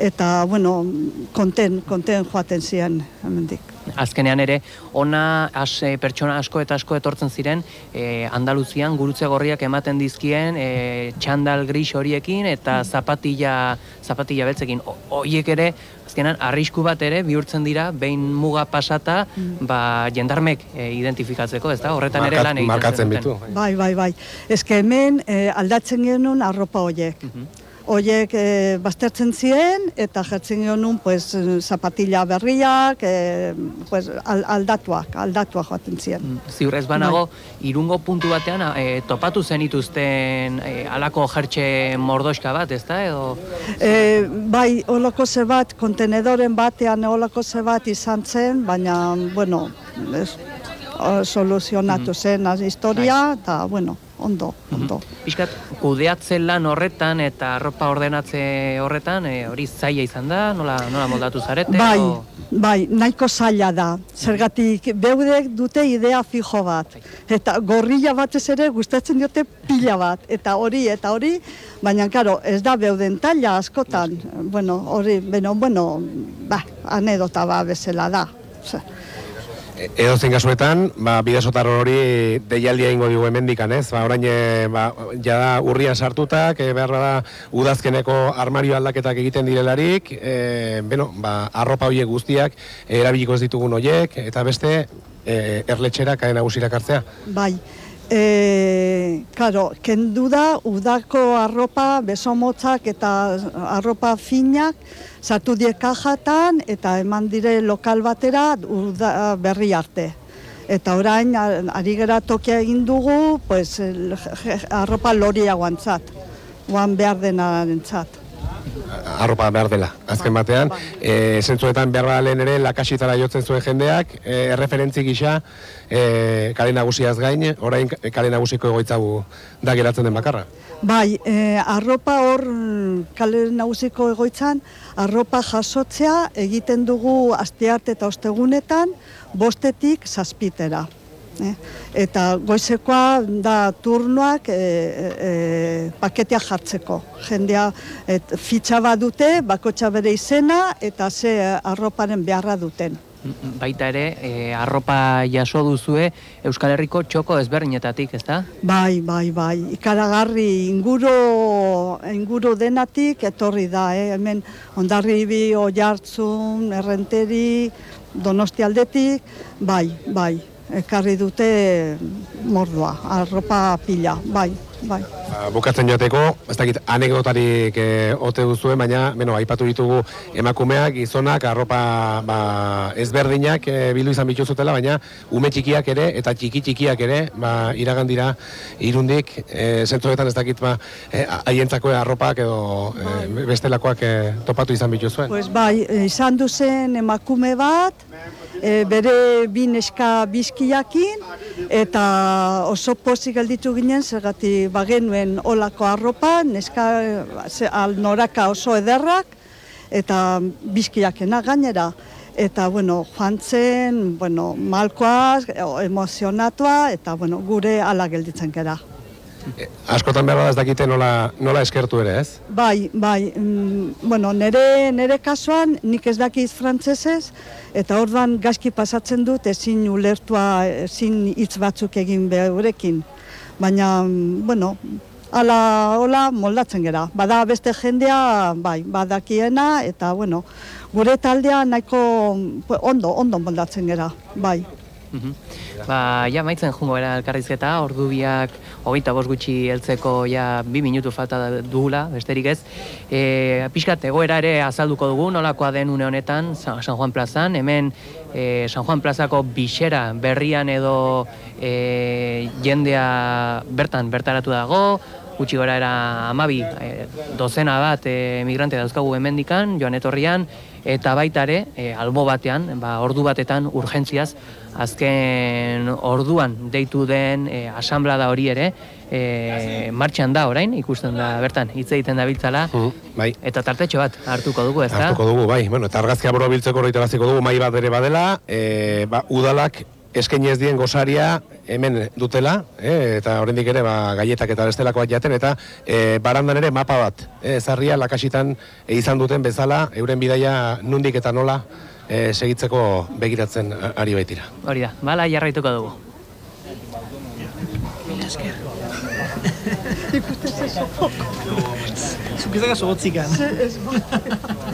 Eta, bueno, konten, konten joaten ziren, hemendik. Azkenean ere, ona as, eh, pertsona asko eta asko etortzen ziren, e, Andaluzian gurutze gorriak ematen dizkien e, txandal gris horiekin eta zapatilla zapatilla beltzekin. Horiek ere, azkenan, arrisku bat ere bihurtzen dira, behin muga pasata, ba, jendarmek e, identifikatzeko, ez da? Horretan ere Markat- lan egiten markatzen bitu. Bai, bai, bai. Que hemen eh, aldatzen genuen arropa hoiek. Hoiek eh, baztertzen ziren eta jartzen genuen pues, eh, zapatilla berriak, eh, pues, al- aldatuak, aldatuak joaten ziren. Ziur ez banago, irungo puntu batean e, topatu zenituzten e, alako jertxe mordoska bat, ez da? Edo, E, bai, holako ze bat, kontenedoren batean holako ze bat izan zen, baina, bueno, ez, soluzionatu zen az historia, eta, bueno, ondo, ondo. Piskat, kudeatze lan horretan eta arropa ordenatze horretan, e, hori zaila izan da, nola, nola moldatu zarete? Bai, o- bai, nahiko zaila da. Zergatik beudek dute idea fijo bat. Eta gorrilla batez ere gustatzen diote pila bat. Eta hori, eta hori, baina, karo, ez da beuden taila askotan. Bueno, hori, bueno, bueno, ba, anedota ba bezala da. Osea, Edo zein kasuetan, ba, bidesotar hori deialdia ingo digu hemendikan, ez? Ba, orain, e, ba, jada urrian sartutak, e, behar da udazkeneko armario aldaketak egiten direlarik, e, beno, ba, arropa horiek guztiak erabiliko ez ditugun horiek, eta beste, e, erletxera, nagusirak hartzea. Bai, e, karo, kendu da udako arropa, besomotzak eta arropa finak sartu die kajatan eta eman dire lokal batera uda berri arte. Eta orain ari gera tokia egin dugu, pues, arropa loriagoantzat, guan behar denarentzat. Arropa behar dela, azken batean. E, zentzuetan behar bada lehen ere lakasitara jotzen zuen jendeak, e, erreferentzi gisa e, kale nagusiaz gain, orain kale nagusiko egoitza da geratzen den bakarra. Bai, e, arropa hor kale nagusiko egoitzan, arropa jasotzea egiten dugu astearte eta ostegunetan, bostetik zazpitera. Eh? Eta goizekoa da turnoak e, e, paketea jartzeko. Jendea et, fitxa bat dute, bakotxa bere izena eta ze arroparen beharra duten. baita ere, e, arropa jaso duzue Euskal Herriko txoko ezberdinetatik, ez da? Bai, bai, bai. Ikaragarri inguru, inguru denatik etorri da, eh? hemen ondarribi, oiartzun, errenteri, donosti aldetik, bai, bai. Ekarri dute mordua, arropa pila, bai, bai. Ba, bukatzen joateko, ez dakit anekdotarik e, ote duzuen, baina, beno, aipatu ditugu emakumeak, gizonak, arropa ba, ezberdinak e, bildu izan bituzutela, baina ume txikiak ere eta txiki txikiak ere, ba, iragan dira irundik, e, zentzuetan ez dakit, ba, e, haientzako arropak edo e, bestelakoak e, topatu izan bituzuen. Pues bai, izan duzen emakume bat, e, bere bi neska bizkiakin, eta oso pozik gelditu ginen, zergatik bagenuen olako arropa, neska al noraka oso ederrak, eta bizkiakena gainera. Eta, bueno, joan zen, bueno, malkoaz, emozionatua, eta, bueno, gure ala gelditzen gera. E, askotan behar bada ez dakite nola, nola eskertu ere, ez? Bai, bai, mm, bueno, nere, nere kasuan nik ez dakiz frantsesez eta orduan gaizki pasatzen dut ezin ulertua, ezin hitz batzuk egin beurekin. Baina, bueno, ala, hola moldatzen gera. Bada beste jendea, bai, badakiena eta, bueno, gure taldea nahiko ondo, ondo moldatzen gera, bai. Mhm. Ba, ja, maitzen jungo era elkarrizketa, ordu biak hogeita bost gutxi heltzeko ja bi minutu falta dugula, besterik ez. E, pixkat, egoera ere azalduko dugu, nolakoa den une honetan, San, Juan plazan, hemen e, San Juan plazako bixera berrian edo e, jendea bertan bertaratu dago, gutxi gora era amabi, e, dozena bat e, migrante dauzkagu hemendikan, joan etorrian, eta baita ere, e, albo batean, ba, ordu batetan urgentziaz, azken orduan deitu den e, asamblada hori ere, e, martxan da orain, ikusten da bertan, hitz egiten da biltzala, bai. eta tartetxo bat hartuko dugu, ez da? Hartuko dugu, bai. Bueno, eta argazkia boro biltzeko horretaraziko dugu, mai bat ere badela, e, ba, udalak eskaini ez dien gosaria hemen dutela, e, eta oraindik ere ba, gaietak eta bestelakoak jaten, eta e, barandan ere mapa bat, e, zarria lakasitan e, izan duten bezala, euren bidaia nundik eta nola e, segitzeko begiratzen ari baitira. Hori da, bala jarraituko dugu. Bizaka sorotzikan. Bai,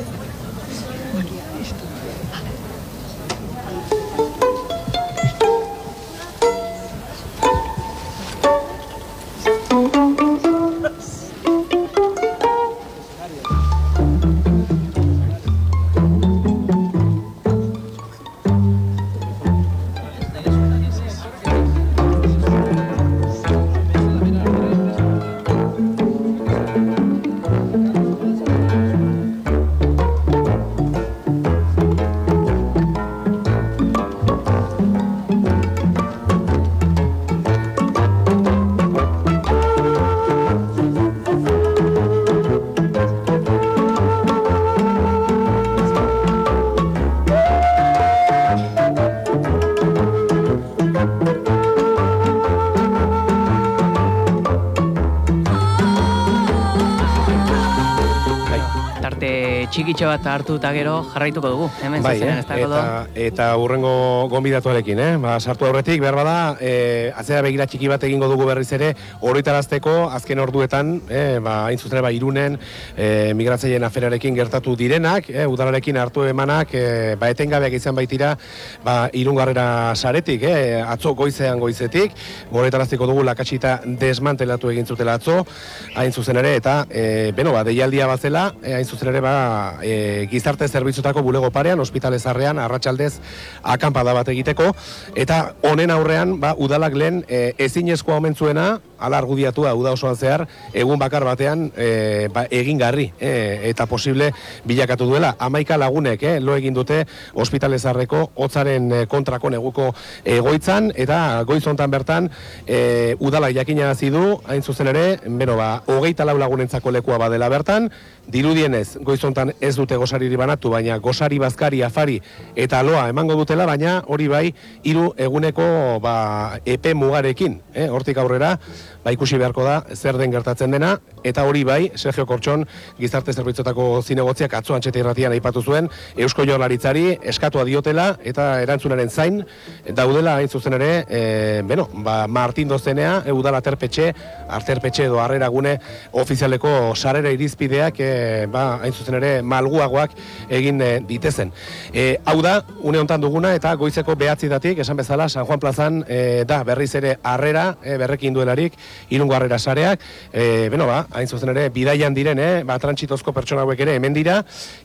txikitxo bat hartu eta gero jarraituko dugu. Hemen Bai, zuzenean, eh? eta, eta urrengo gonbidatuarekin, eh? Ba, sartu aurretik, behar bada, eh, atzera begira txiki bat egingo dugu berriz ere, horretarazteko azken orduetan, eh, ba, hain zuzen ba, irunen, eh, migratzaien aferarekin gertatu direnak, eh, udalarekin hartu emanak, eh, ba, etengabeak izan baitira, ba, irungarrera saretik, eh, atzo goizean goizetik, horretarazteko dugu lakatsita desmantelatu egin zutela atzo, hain zuzen ere, eta, eh, beno, ba, deialdia bazela, hain zuzen ere, ba, e, gizarte zerbitzutako bulego parean, ospitale zarrean, arratsaldez akanpada bat egiteko, eta honen aurrean, ba, udalak lehen e, ezinezkoa omen zuena, ala argudiatua uda osoan zehar, egun bakar batean e, ba, egingarri e, eta posible bilakatu duela. Amaika lagunek eh, lo egin dute ospitale zarreko hotzaren e, kontrako neguko egoitzan, eta goiz hontan bertan e, udalak jakinarazi du, hain zuzen ere, beno ba, hogeita lau lagunentzako lekua badela bertan, dirudienez goizontan ez dute gosariri banatu, baina gosari bazkari, afari eta loa emango dutela, baina hori bai hiru eguneko ba, epe mugarekin, eh? hortik aurrera, ba, ikusi beharko da zer den gertatzen dena, eta hori bai, Sergio Kortxon, gizarte zerbitzotako zinegotziak atzo antxete irratian aipatu zuen, Eusko Jaurlaritzari eskatua diotela eta erantzunaren zain daudela hain zuzen ere, e, beno, ba, Martin Dozenea, e, udala aterpetxe, arterpetxe edo harrera gune ofizialeko sarera irizpideak, e, ba, hain zuzen ere, malguagoak egin e, ditezen. E, hau da, une hontan duguna eta goizeko behatzi datik, esan bezala, San Juan Plazan e, da berriz ere harrera, e, berrekin duelarik, irungo harrera sareak, e, beno ba, hain zuzen ere, bidaian diren, e, ba, trantsitozko pertsona hauek ere hemen dira,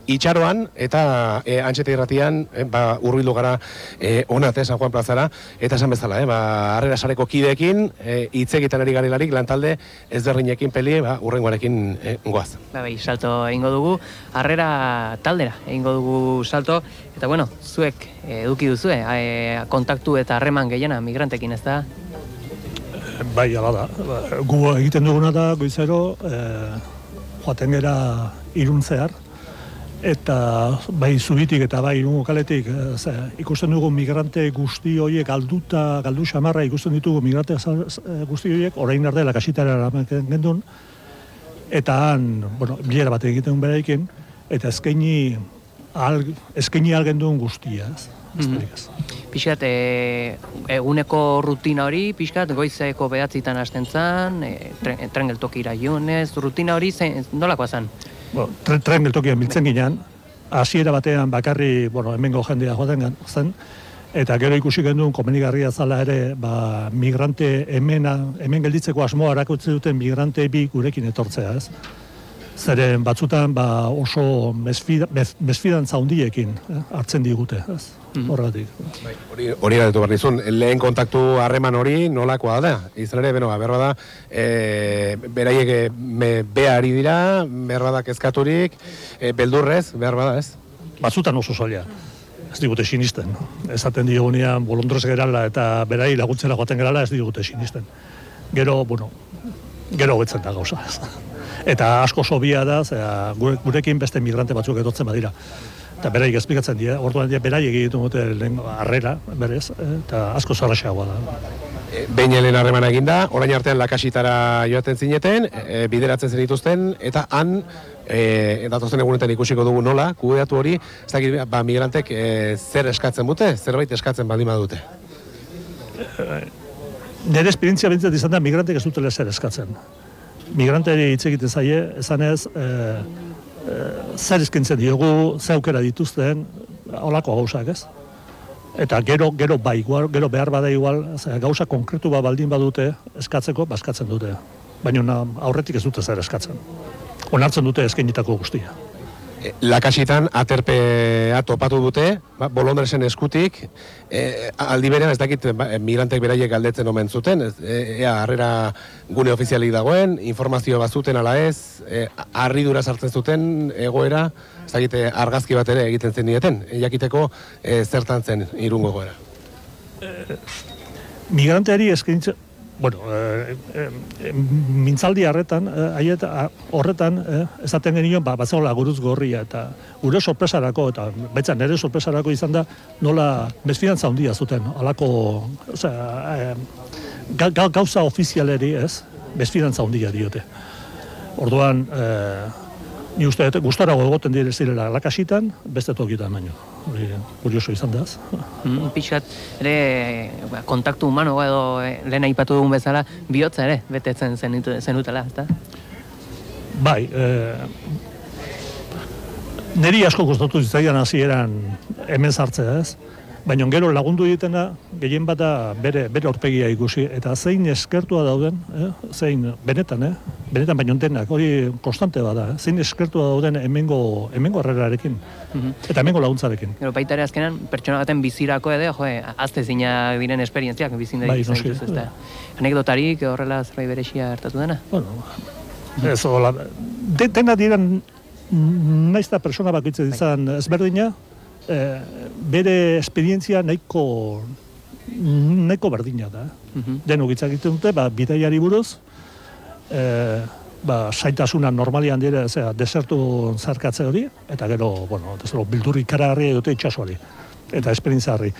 itxaroan eta e, antxete irratian, e, ba, urbildu gara e, onate San Juan Plazara, eta esan bezala, e, ba, harrera sareko kideekin, e, hitz egiten ari garelarik, lantalde ezberdinekin peli, ba, urrengoarekin e, goaz. Ba, bai, salto egingo dugu, harrera taldera egingo dugu salto, eta bueno, zuek eh, eduki duzue, eh, kontaktu eta harreman gehiena migrantekin, ez da? Bai, ala da. Ba, Gu egiten duguna da goizero e, joaten gera iruntzear, eta bai zubitik eta bai irungo kaletik e, ikusten dugu migrante guzti horiek galduta, galdu xamarra ikusten ditugu migrante za- z- e, guzti horiek, orain arte lakasitara eramaten gendun, eta han, bueno, bilera bat egiten beraikin, eta eskaini al, eskaini al gendun guztia, ez? Ez. Pixkat, e, eguneko rutina hori, pixkat, goizeko behatzitan hasten zan, e, tren, tren geltokira joanez, rutina hori zein, nolakoa zan? Bueno, tren, tren geltokian biltzen ginen, hasiera batean bakarri, bueno, hemengo jendea joaten zen, eta gero ikusi genduen komenigarria zala ere, ba, migrante hemena, hemen gelditzeko asmoa erakutsi duten migrante bi gurekin etortzea, ez? Zeren batzutan ba, oso mesfida, mes, mesfidantza handiekin eh, hartzen digute, ez? Horregatik. Hori, hori galetu behar nizun, lehen kontaktu harreman hori nolakoa da. Izan ere, beno, ba, behar bada, e, beraiek e, me, bea ari dira, behar bada kezkaturik, e, beldurrez, behar bada, ez? batzutan oso zaila. Ez digute sinisten. Esaten diogunean bolondrez gerala eta berai laguntzera joaten gerala ez digute sinisten. Gero, bueno, gero hobetzen da gauza. Eta asko sobia da, zera, gure- gurekin beste migrante batzuk etortzen badira. Eta beraiek esplikatzen dira, orduan dira beraiek egiten dute harrera, berez, eh, eta asko zarraxeagoa da. E, Behin helen harremana eginda, orain artean lakasitara joaten zineten, e, bideratzen zenituzten, eta han, e, datozen egunetan ikusiko dugu nola, kudeatu hori, ez dakit, ba, migrantek e, zer eskatzen dute, zerbait eskatzen baldin badute. Nire esperientzia bintzat izan da migrantek ez dutela zer eskatzen. Migranteri hitz egiten zaie, esan ez, e, e, zer eskintzen diogu, ze aukera dituzten, holako gauzak ez. Eta gero, gero bai, gero behar bada igual, ze, gauza konkretu bat baldin badute, eskatzeko, baskatzen dute. Baina na, aurretik ez dute zer eskatzen. Onartzen dute eskainitako guztia. E, Lakasitan aterpea topatu dute, ba, bolondresen eskutik, e, aldi berean ez dakit ba, migrantek beraiek galdetzen omen zuten, ez, e, ea harrera gune ofizialik dagoen, informazio bazuten ala ez, e, harridura sartzen zuten egoera, ez dakit e, argazki bat ere egiten zen dieten, e, jakiteko e, zertan zen irungo goera. migranteari eskaintzen, bueno, e, e, mintzaldi harretan, e, horretan, e, esaten genion, ba, bazegoela guruz gorria, eta gure sorpresarako, eta betza nire sorpresarako izan da, nola bezfidantza handia zuten, alako, osea, e, ga, ga, gauza ofizialeri, ez, bezfidantza handia diote. Orduan, e, ni uste dut, gustarago egoten dire zirela lakasitan, beste tokitan baino. Hori, kurioso izan da. Mm, pixkat, ere, ba, kontaktu humano edo eh, lehen aipatu dugun bezala, bihotza ere, betetzen zenitu, zenutela, ezta? Bai, e, niri asko gustatu zitzaidan hasieran hemen sartzea, ez? Baina gero lagundu ditena gehien bata bere bere aurpegia ikusi eta zein eskertua dauden, eh? zein benetan, eh? Benetan baino denak, hori konstante bada, eh? zein eskertua dauden hemengo hemengo harrerarekin eta hemengo laguntzarekin. Gero baita ere azkenan, pertsona baten bizirako ede, jo, azte zinak diren esperientziak bizin Bai, izan noski, dituzte, ezta? Anekdotarik horrela zerbait berexia hartatu dena? Bueno, ez hola, de, dena diren naiz eta persona bakoitza izan ezberdina, eh, bere esperientzia nahiko nahiko berdina da. Mhm. Denok hitz egiten dute, ba, bidaiari buruz, eh, ba, saitasuna normalian dira, zera, desertu zarkatze hori, eta gero, bueno, desero, bildurri karagarria dute itxasoari, eta esperientzia horri.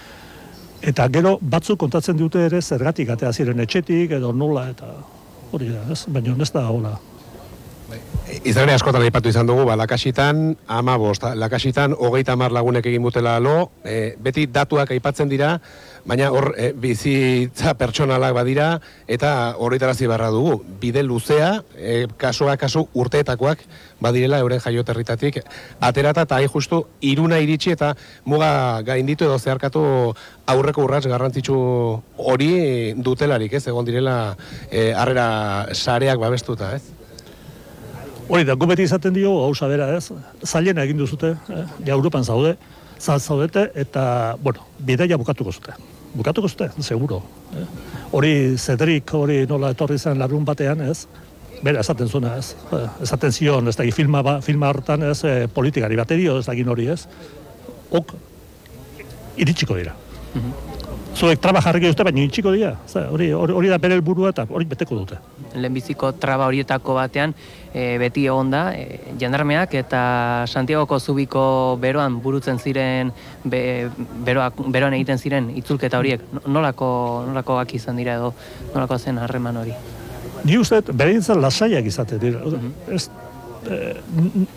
Eta gero batzuk kontatzen dute ere zergatik atea ziren etxetik edo nola eta hori da, ez? Baina ez da hola. Izan askotan aipatu izan dugu, ba, lakasitan, ama bost, lakasitan hogeita hamar lagunek egin dutela lo, e, beti datuak aipatzen dira, baina hor e, bizitza pertsonalak badira, eta horretarazi barra dugu. Bide luzea, e, kasua kasu urteetakoak badirela euren jaioterritatik, aterata eta hain justu iruna iritsi eta muga gainditu edo zeharkatu aurreko urrats garrantzitsu hori dutelarik, ez, egon direla e, harrera sareak babestuta, ez? Hori da, gu beti izaten dio, gauza bera ez, zailena egin duzute, eh? ja Europan zaude, zaudete, eta, bueno, bidaia bukatuko zute. Bukatuko zute, seguro. Eh? Hori zedrik, hori nola etorri zen larun batean, ez? Bera, esaten zuena, ez? Eh, Esaten zion, ez da, filma, ba, filma hartan, ez, eh, politikari baterio, ez da, hori, ez? Ok, iritsiko dira. Zuek traba jarriko dute, baina iritsiko dira. Hori, hori, hori da bere helburua eta hori beteko dute. lehenbiziko traba horietako batean e, beti egon da e, jandarmeak eta Santiagoko zubiko beroan burutzen ziren be, beroak, beroan egiten ziren itzulketa horiek No- nolako nolako gak izan dira edo nolako zen harreman hori Ni uste, beregintzen lasaiak izate dira. Ez, eh, n- n-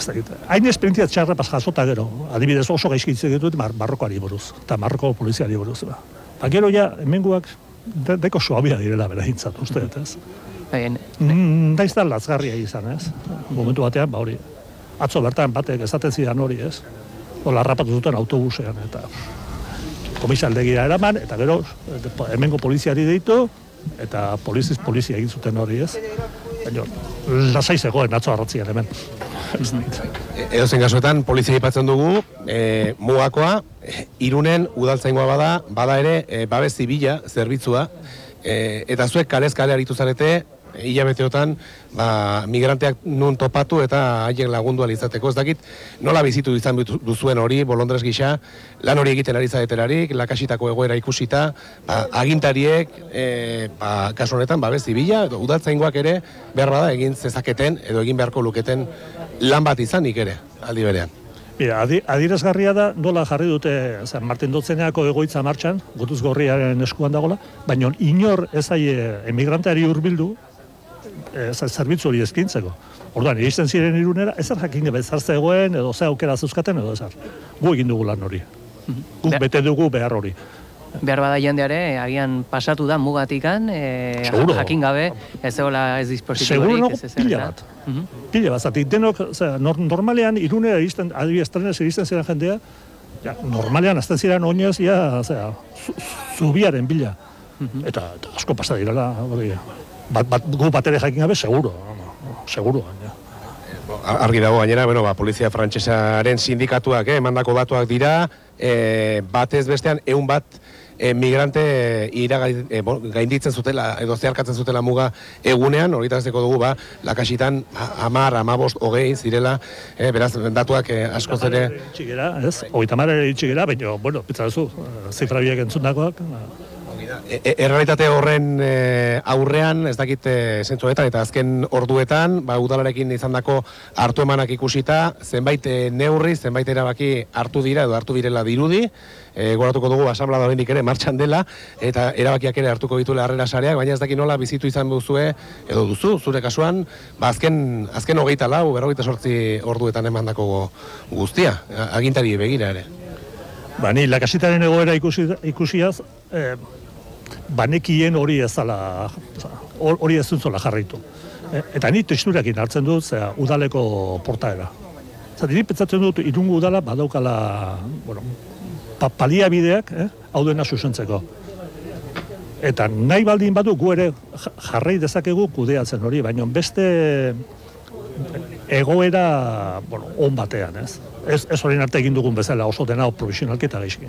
ez dakit, hain esperientzia txarra pas jasota gero. Adibidez oso gaizki hitz dut Mar Marrokoari buruz, eta Marroko poliziari buruz. Ba. Ba, gero ja, hemengoak de, deko suabia direla beregintzat, uste ez? Mm, Naiz da latzgarria izan, ez? Momentu batean, ba hori, atzo bertan batek esaten zidan hori, ez? Ola harrapatu zuten autobusean, eta komisaldegira eraman, eta gero eh, hemengo poliziari deitu, eta poliziz polizia egin zuten hori, ez? Baina, lasai zegoen atzo arratzian hemen. Edo zen kasuetan, polizia aipatzen dugu, e, mugakoa, irunen udaltzaingoa bada, bada ere, e, babes zibila, zerbitzua, e, eta zuek kalez kale aritu zarete, hilabeteotan, ba, migranteak nun topatu eta haien lagundu izateko. Ez dakit, nola bizitu izan duzuen hori, bolondrez gisa, lan hori egiten ari zaretelarik, lakasitako egoera ikusita, ba, agintariek, e, ba, kasu honetan, babes zibila, edo udaltzaingoak ere, behar bada egin zezaketen, edo egin beharko luketen lan bat izanik ere, aldi berean. Mira, adi, adierazgarria da nola jarri dute San Martin dotzeneako egoitza martxan, gotuz gorriaren eskuan dagola, baina inor ez aie emigranteari hurbildu zerbitzu hori eskintzeko. Orduan, iristen ziren irunera, ezer jakin gabe zegoen, edo ze aukera zeuzkaten, edo ezar. Gu egin dugu lan hori. Guk Be- bete dugu behar hori. behar bada jendeare, agian pasatu da mugatikan, e, Seguro. jakin gabe, ez zegoela ez Seguro dispositiborik, nago ez ezer. pila bat. Mhm. Pila bat, zati, denok, nor, normalean irunera iristen, adibidez, trenez iristen ziren jendea, ja, normalean azten ziren oinez, ja, osea, zu- zubiaren bila. Mhm. Eta, eta asko pasa direla, hori, bat, bat, gu bat ere jakin gabe, seguro, seguro, ja. Argi dago gainera, bueno, ba, polizia frantsesaren sindikatuak, eh, emandako datuak dira, eh, batez bestean ehun bat eh, migrante iragai, eh, gainditzen zutela edo zeharkatzen zutela muga egunean, horita ezteko dugu, ba, lakasitan hamar, amabost, hogei zirela, eh, beraz, datuak eh, askoz ere... Itxigera, ez? Hogeita mara itxigera, baina, bueno, pizza duzu, eh, zifra biak entzundakoak, E, e, errealitate horren e, aurrean, ez dakit e, eta azken orduetan, ba, udalarekin izandako hartu emanak ikusita, zenbait e, neurri, zenbait erabaki hartu dira edo hartu direla dirudi, e, goratuko dugu asamblea da oraindik ere martxan dela, eta erabakiak ere hartuko dituela harrera sareak, baina ez dakit nola bizitu izan duzue, edo duzu, zure kasuan, ba, azken, azken hogeita lau, berrogeita sortzi orduetan emandako guztia, agintari begira ere. Ba, ni lakasitaren egoera ikusi, ikusiaz, eh, banekien hori ez zala, hor- hori ez zuntzola jarraitu. Eh, eta ni texturakin hartzen dut, zera, udaleko portaera. Zati, ni pentsatzen dut, irungu udala badaukala, bueno, pa, paliabideak, eh, hau dena zuzentzeko. Eta nahi baldin badu gu ere ja- jarrai dezakegu kudeatzen hori, baina beste egoera, bueno, on batean, ez? Ez, ez horien arte egin dugun bezala oso dena profesionalki eta gaizki.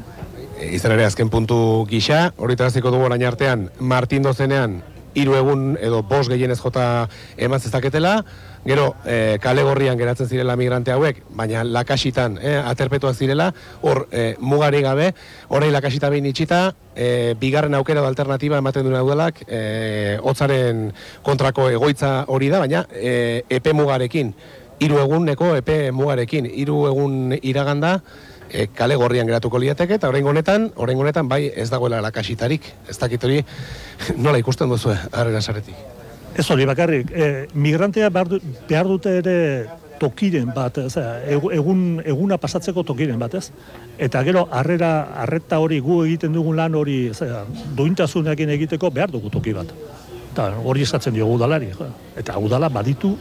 Izan ere azken puntu gisa, horita ziko dugu orain artean, Martin dozenean, hiru egun edo bost gehienez jota eman zezaketela, gero e, kale gorrian geratzen zirela migrante hauek, baina lakasitan e, aterpetuak zirela, hor e, mugari gabe, orain lakasita behin itxita, e, bigarren aukera edo alternatiba ematen duen udalak, e, hotzaren kontrako egoitza hori da, baina e, epe mugarekin, hiru eguneko epe mugarekin, hiru egun iraganda, e, kale gorrian geratuko liateke eta oraingo honetan, oraingo honetan bai ez dagoela lakasitarik. Ez dakit hori nola ikusten duzu harrera saretik. Ez hori bakarrik, e, migrantea behar, du, behar dute ere tokiren bat, ez, egun, eguna pasatzeko tokiren bat, ez? Eta gero, harrera, harreta hori gu egiten dugun lan hori, ez, duintasunakin egiteko behar dugu toki bat. Eta hori esatzen diogu udalari. Eta udala baditu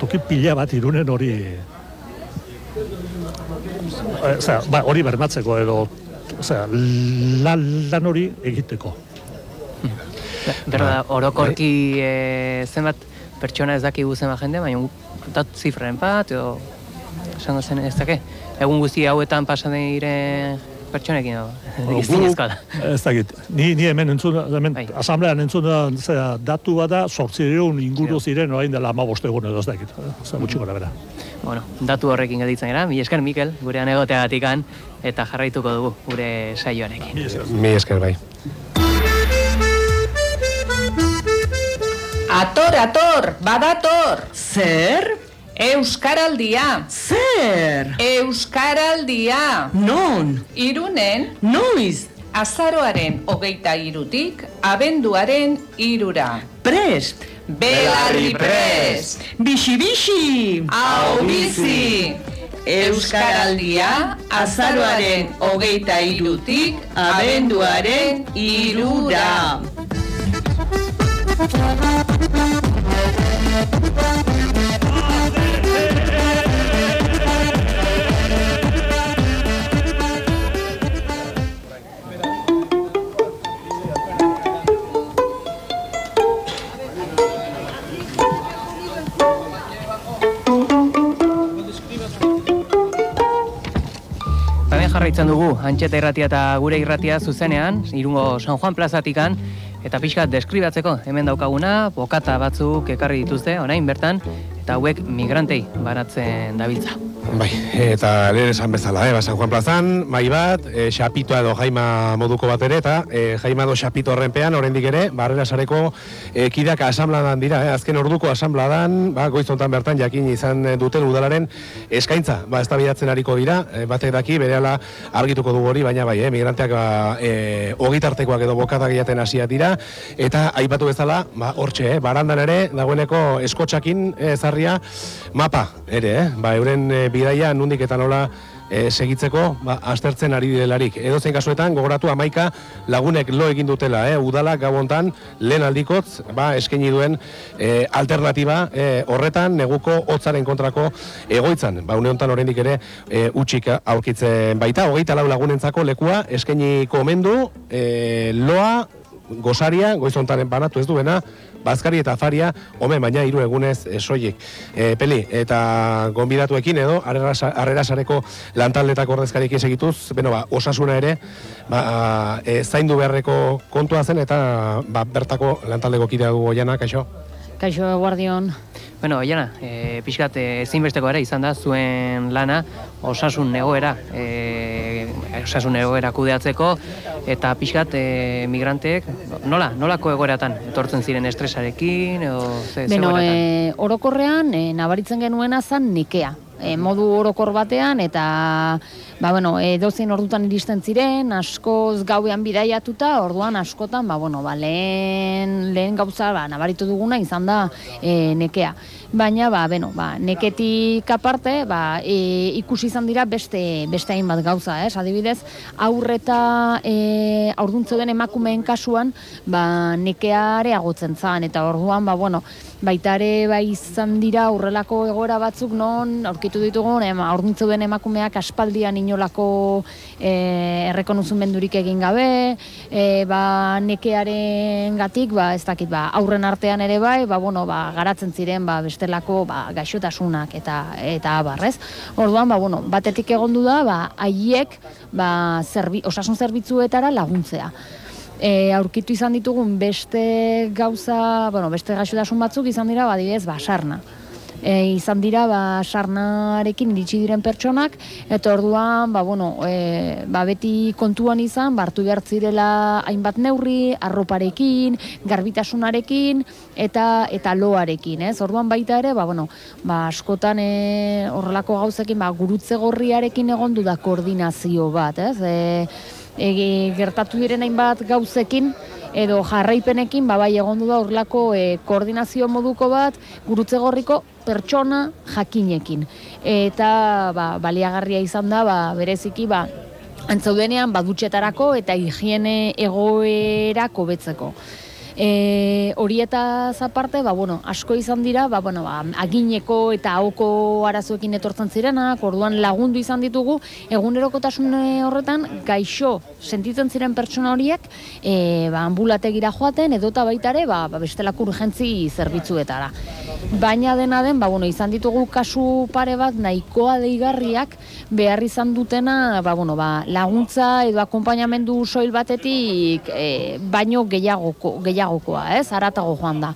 toki pila bat irunen hori Eh, osea, ba, hori bermatzeko edo osea, lan, lan hori egiteko. Berra da, orokorki e, zenbat pertsona ez dakigu zenbat jende, baina dat zifren bat, edo esango zen ez dake. Egun guzti hauetan pasan diren pertsonekin, edo, ezinezkoa da. Ez dakit, ni, ni hemen entzun, hemen Bai. asamblean entzun da, datu bada, sortzireun inguru ziren, orain dela ama boste egun edo ez dakit. Gutxi gora bera. Bueno, datu horrekin gelditzen gara, mi esker Mikel, gurean egoteagatikan, eta jarraituko dugu gure saioarekin. Mi esker bai. Ator, ator, badator, Zer? Euskaraldia, Zer? Euskaraldia, Non? irunen, Noiz? azaroaren hogeita irutik, abenduaren irura. Prest? Belarri prest, Bixi-bixi! hau bizi, Euskaraldia, azaroaren hogeita irutik, abenduaren irura. Jarraitzen dugu, antxeta irratia eta gure irratia zuzenean, irungo San Juan plazatikan, eta pixka deskribatzeko hemen daukaguna, bokata batzuk ekarri dituzte, orain bertan, eta hauek migrantei banatzen dabiltza. Bai, eta lehen esan bezala, eh, ba, San Juan plazan, mai bat, e, xapitoa edo jaima moduko bat ere, eta e, jaima edo xapito horrenpean, oraindik ere, barrera sareko e, kideak asambladan dira, eh, azken orduko asambladan, ba, goizontan bertan jakin izan duten udalaren eskaintza, ba, ez hariko dira, e, batek daki, berehala argituko dugu hori, baina bai, eh, migranteak ba, e, ogitartekoak edo bokatak jaten hasiak dira, eta aipatu bezala, ba, hortxe, eh, barandan ere, dagoeneko eskotxakin eh, ezarria mapa ere, eh? ba, euren eh, bidaia nundik eta nola e, segitzeko ba, aztertzen ari direlarik. Edo zein kasuetan, gogoratu amaika lagunek lo egin dutela, eh? udala gabontan lehen aldikotz ba, eskaini duen e, alternatiba e, horretan neguko hotzaren kontrako egoitzan. Ba, une honetan oraindik ere e, utxik aurkitzen baita, hogeita lau lagunentzako lekua eskainiko omen du e, loa gozaria, goizontaren banatu ez duena, bazkari eta afaria, omen baina hiru egunez e, soilik. E, peli, eta gonbidatuekin edo, harrera sareko lantaldetako ordezkariekin segituz, beno ba, osasuna ere, ba, e, zaindu beharreko kontua zen, eta ba, bertako lantaldeko kidea dugu oiana, kaixo? Kaixo, guardion. Bueno, Oiana, e, pixkat e, ezinbesteko ere izan da zuen lana osasun egoera, e, osasun egoera kudeatzeko eta pixkat e, migranteek nola, nolako egoeratan etortzen ziren estresarekin edo ze, Beno, ze e, orokorrean e, nabaritzen genuena zan nikea. E, modu orokor batean eta ba, bueno, e, dozein ordutan iristen ziren, askoz gauean bidaiatuta, orduan askotan, ba, bueno, ba, lehen, lehen gauza ba, nabaritu duguna izan da e, nekea. Baina, ba, beno, ba, neketik aparte, ba, e, ikusi izan dira beste, beste hainbat gauza, ez? Adibidez, aurreta e, aurduntzo den emakumeen kasuan, ba, nekea areagotzen zan, eta orduan, ba, bueno, baita ere bai izan dira aurrelako egoera batzuk non aurkitu ditugu em, aurduntzo den emakumeak aspaldian inolako e, errekonozumendurik egin gabe, e, ba, nekearen gatik, ba, ez dakit, ba, aurren artean ere bai, ba, bueno, ba, garatzen ziren ba, bestelako ba, gaixotasunak eta eta abarrez. Orduan, ba, bueno, batetik egondu da, ba, haiek ba, zerbi, osasun zerbitzuetara laguntzea. E, aurkitu izan ditugun beste gauza, bueno, beste gaixotasun batzuk izan dira, badibidez, ba, sarna e, izan dira ba, sarnarekin iritsi diren pertsonak eta orduan ba, bueno, e, ba, beti kontuan izan ba, hartu behar zirela hainbat neurri, arroparekin, garbitasunarekin eta eta loarekin, ez? Orduan baita ere, ba, bueno, ba, askotan e, horrelako gauzekin ba, gurutze gorriarekin egondu da koordinazio bat, ez? E, e, gertatu diren hainbat gauzekin, edo jarraipenekin ba, bai egondu da horrelako e, koordinazio moduko bat gurutze gorriko pertsona jakinekin. Eta ba, baliagarria izan da ba, bereziki ba, antzaudenean badutxetarako eta higiene egoerako betzeko. E, horietaz aparte, ba, bueno, asko izan dira, ba, bueno, ba, agineko eta ahoko arazoekin etortzen zirenak, orduan lagundu izan ditugu, egunerokotasun horretan, gaixo sentitzen ziren pertsona horiek, e, ba, ambulategira joaten, edota baita ere, ba, ba, bestelako urgentzi zerbitzuetara. Baina dena den, ba, bueno, izan ditugu kasu pare bat, nahikoa deigarriak, behar izan dutena, ba, bueno, ba, laguntza edo akompainamendu soil batetik, e, baino gehiagoko, gehiagoko gehiagokoa, ez? Aratago joan da.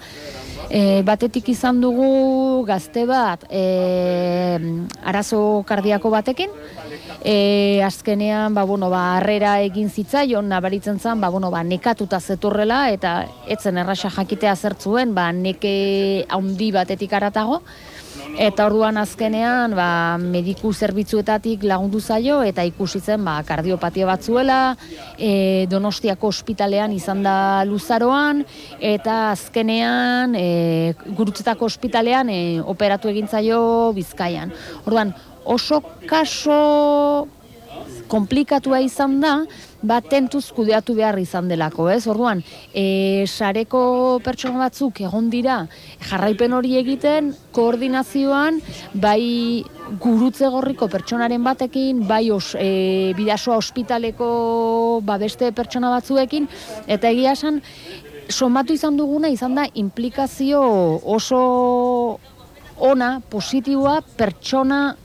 E, batetik izan dugu gazte bat e, arazo kardiako batekin, e, azkenean ba, bueno, ba, arrera egin zitzaion nabaritzen zen ba, bueno, ba, nekatuta zetorrela eta etzen erraxa jakitea zertzuen ba, neke haundi batetik aratago, Eta orduan azkenean ba, mediku zerbitzuetatik lagundu zaio eta ikusi zen ba, kardiopatia batzuela, e, Donostiako ospitalean izan da luzaroan eta azkenean e, gurutzetako ospitalean e, operatu egin zaio Bizkaian. Orduan oso kaso komplikatua izan da, bat tentuz kudeatu behar izan delako, ez? Orduan, e, sareko pertsona batzuk egon dira jarraipen hori egiten, koordinazioan, bai gurutze gorriko pertsonaren batekin, bai os, e, bidasoa ospitaleko ba, beste pertsona batzuekin, eta egia esan, somatu izan duguna izan da implikazio oso ona, positiboa, pertsona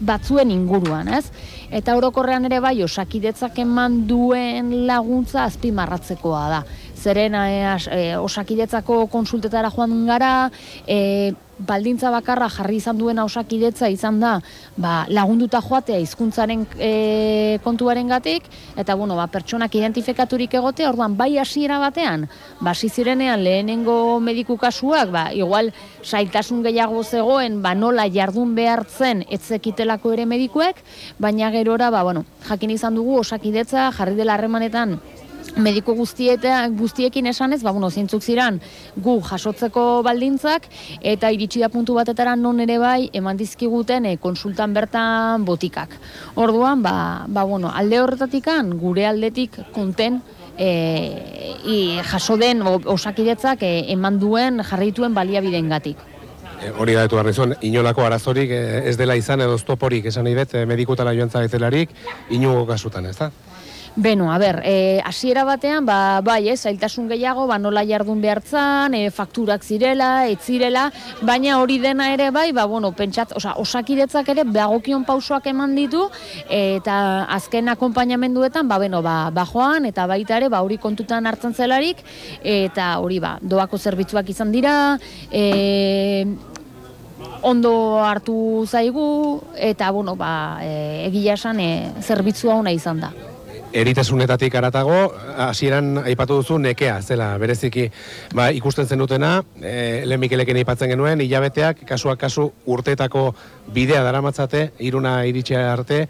batzuen inguruan, ez? Eta orokorrean ere bai osakidetzak eman duen laguntza azpimarratzekoa da. Zeren e, osakidetzako konsultetara joan gara, e, baldintza bakarra jarri izan duena osakidetza izan da ba, lagunduta joatea hizkuntzaren e, kontuaren gatik, eta bueno, ba, pertsonak identifikaturik egote, orduan bai hasiera batean, ba, zirenean lehenengo mediku kasuak, ba, igual sailtasun gehiago zegoen, ba, nola jardun behartzen etzekitelako ere medikuek, baina gerora, ba, bueno, jakin izan dugu osakidetza jarri dela harremanetan mediku guztieta, guztiekin esanez, ba, bueno, zeintzuk ziran gu jasotzeko baldintzak, eta iritsi da puntu batetara non ere bai eman dizkiguten e, konsultan bertan botikak. Orduan, ba, ba, bueno, alde horretatikan, gure aldetik konten, e, i, jaso den osakidetzak e, eman duen jarrituen baliabideen gatik. E, hori da etu zuen, inolako arazorik ez dela izan edo stoporik esan nahi e, medikutara joan zaitelarik, inugo kasutan, ez da? Beno, a ber, e, hasiera batean, ba, bai, ez, zailtasun gehiago, ba, nola jardun behartzan, e, fakturak zirela, ez zirela, baina hori dena ere bai, ba, bueno, pentsat, osa, osakidetzak ere dagokion pausoak eman ditu, eta azken akonpainamenduetan, ba, beno, ba, ba joan, eta baita ere, ba, hori kontutan hartzen zelarik, eta hori, ba, doako zerbitzuak izan dira, e, ondo hartu zaigu, eta, bueno, ba, e, egia esan, e, zerbitzua ona izan da. Eritasunetatik aratago, hasieran aipatu duzu nekea, zela bereziki ba, ikusten zenutena, e, lehen Mikeleken aipatzen genuen, hilabeteak, kasuak kasu urteetako bidea daramatzate, iruna iritsi arte,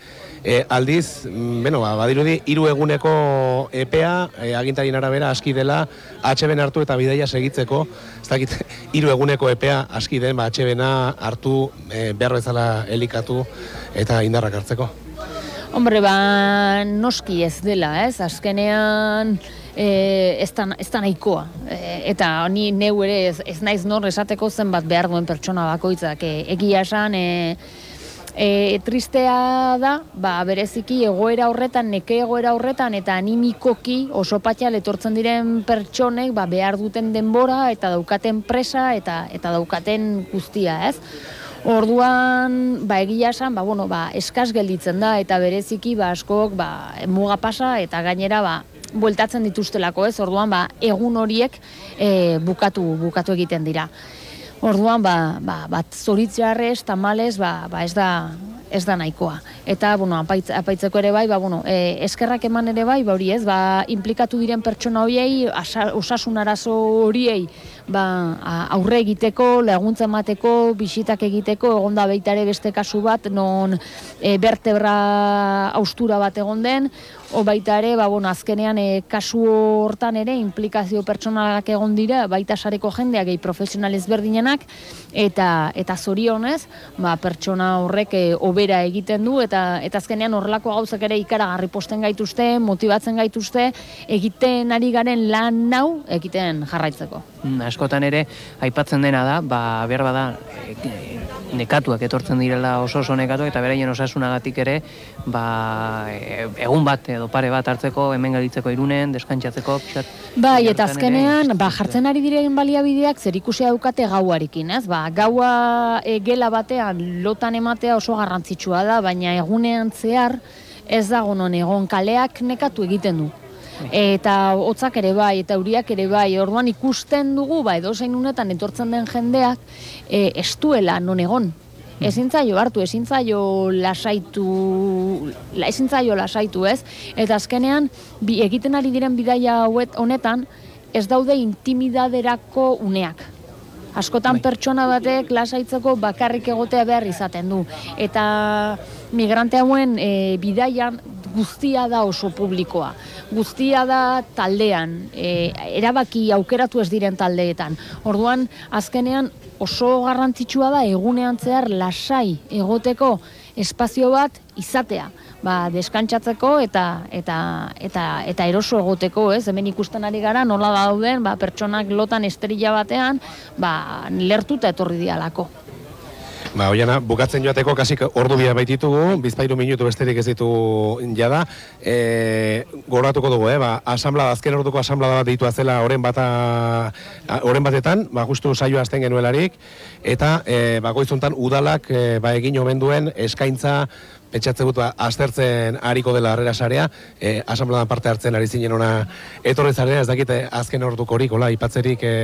e, aldiz, mm, beno, ba, badirudi, hiru eguneko epea, e, agintarien arabera aski dela, HBN hartu eta bidaia segitzeko, ez dakit, hiru eguneko epea aski den, ba, HBNa hartu, e, behar bezala elikatu eta indarrak hartzeko. Hombre, ba, noski ez dela, ez? Azkenean e, ez, da, nahikoa. E, eta ni neu ere ez, ez naiz nor esateko zenbat behar duen pertsona bakoitzak. E, egia esan, e, e, tristea da, ba, bereziki egoera horretan, neke egoera horretan, eta animikoki oso patxal etortzen diren pertsonek ba, behar duten denbora, eta daukaten presa, eta, eta daukaten guztia, ez? Orduan, ba, egia esan, ba, bueno, ba, eskas gelditzen da, eta bereziki, ba, askok, ba, muga pasa, eta gainera, ba, bueltatzen dituztelako, ez? Orduan, ba, egun horiek e, bukatu, bukatu egiten dira. Orduan, ba, ba, bat zoritzearrez, tamales, ba, ba, ez da, ez da nahikoa. Eta, bueno, apaitz, apaitzeko ere bai, ba, bueno, e, eskerrak eman ere bai, ba, hori ez, ba, implikatu diren pertsona horiei, osasun arazo horiei, ba, aurre egiteko, laguntza emateko, bisitak egiteko, egon da baita ere beste kasu bat, non e, vertebra austura bat egon den, o baita ere, ba, bueno, azkenean e, kasu hortan ere implikazio pertsonalak egon dira, baita sareko jendeak, gehi profesional ezberdinenak, eta eta zorionez, ba, pertsona horrek e, obera egiten du, eta eta azkenean horrelako gauzak ere ikaragarri posten gaituzte, motibatzen gaituzte, egiten ari garen lan nau egiten jarraitzeko. Mm, askotan ere aipatzen dena da, ba behar bada e, e, nekatuak etortzen direla oso oso nekatuak eta beraien osasunagatik ere ba e, egun bat edo pare bat hartzeko hemen gelditzeko irunen, deskantsatzeko pixat. Bai, eta azkenean, ba, jartzen ari diren baliabideak zer ikusia daukate gauarekin, ez? Ba, gaua e, gela batean lotan ematea oso garrantzitsua da, baina egunean zehar ez dago non egon kaleak nekatu egiten du. Eta hotzak ere bai, eta euriak ere bai, orduan ikusten dugu, ba, edo zein unetan etortzen den jendeak, e, estuela non egon. Ezin zaio hartu, ezin zaio lasaitu, la, ezin zaio lasaitu, ez? Eta azkenean, bi, egiten ari diren bidaia honetan, ez daude intimidaderako uneak. Askotan pertsona batek lasaitzeko bakarrik egotea behar izaten du. Eta migrante hauen e, bidaian guztia da oso publikoa. Guztia da taldean, e, erabaki aukeratu ez diren taldeetan. Orduan, azkenean oso garrantzitsua da egunean zehar lasai egoteko espazio bat izatea. Ba, deskantsatzeko eta eta eta eta eroso egoteko, ez? Hemen ikusten ari gara nola dauden, ba, pertsonak lotan esterila batean, ba, lertuta etorri dialako. Ba, oiana, bukatzen joateko kasik ordu bia baititugu, bizpairu minutu besterik ez ditu jada. E, goratuko dugu, eh? ba, asamblea, azken orduko asamblea bat ditu azela oren bata, oren batetan, ba, justu saio azten genuelarik, eta e, ba, goizuntan udalak e, ba, egin omen duen eskaintza pentsatzen dut ba, aztertzen ariko dela harrera sarea, e, asamblean parte hartzen ari zinen ona etorri zarea, ez dakite azken orduko horik, hola, ipatzerik e,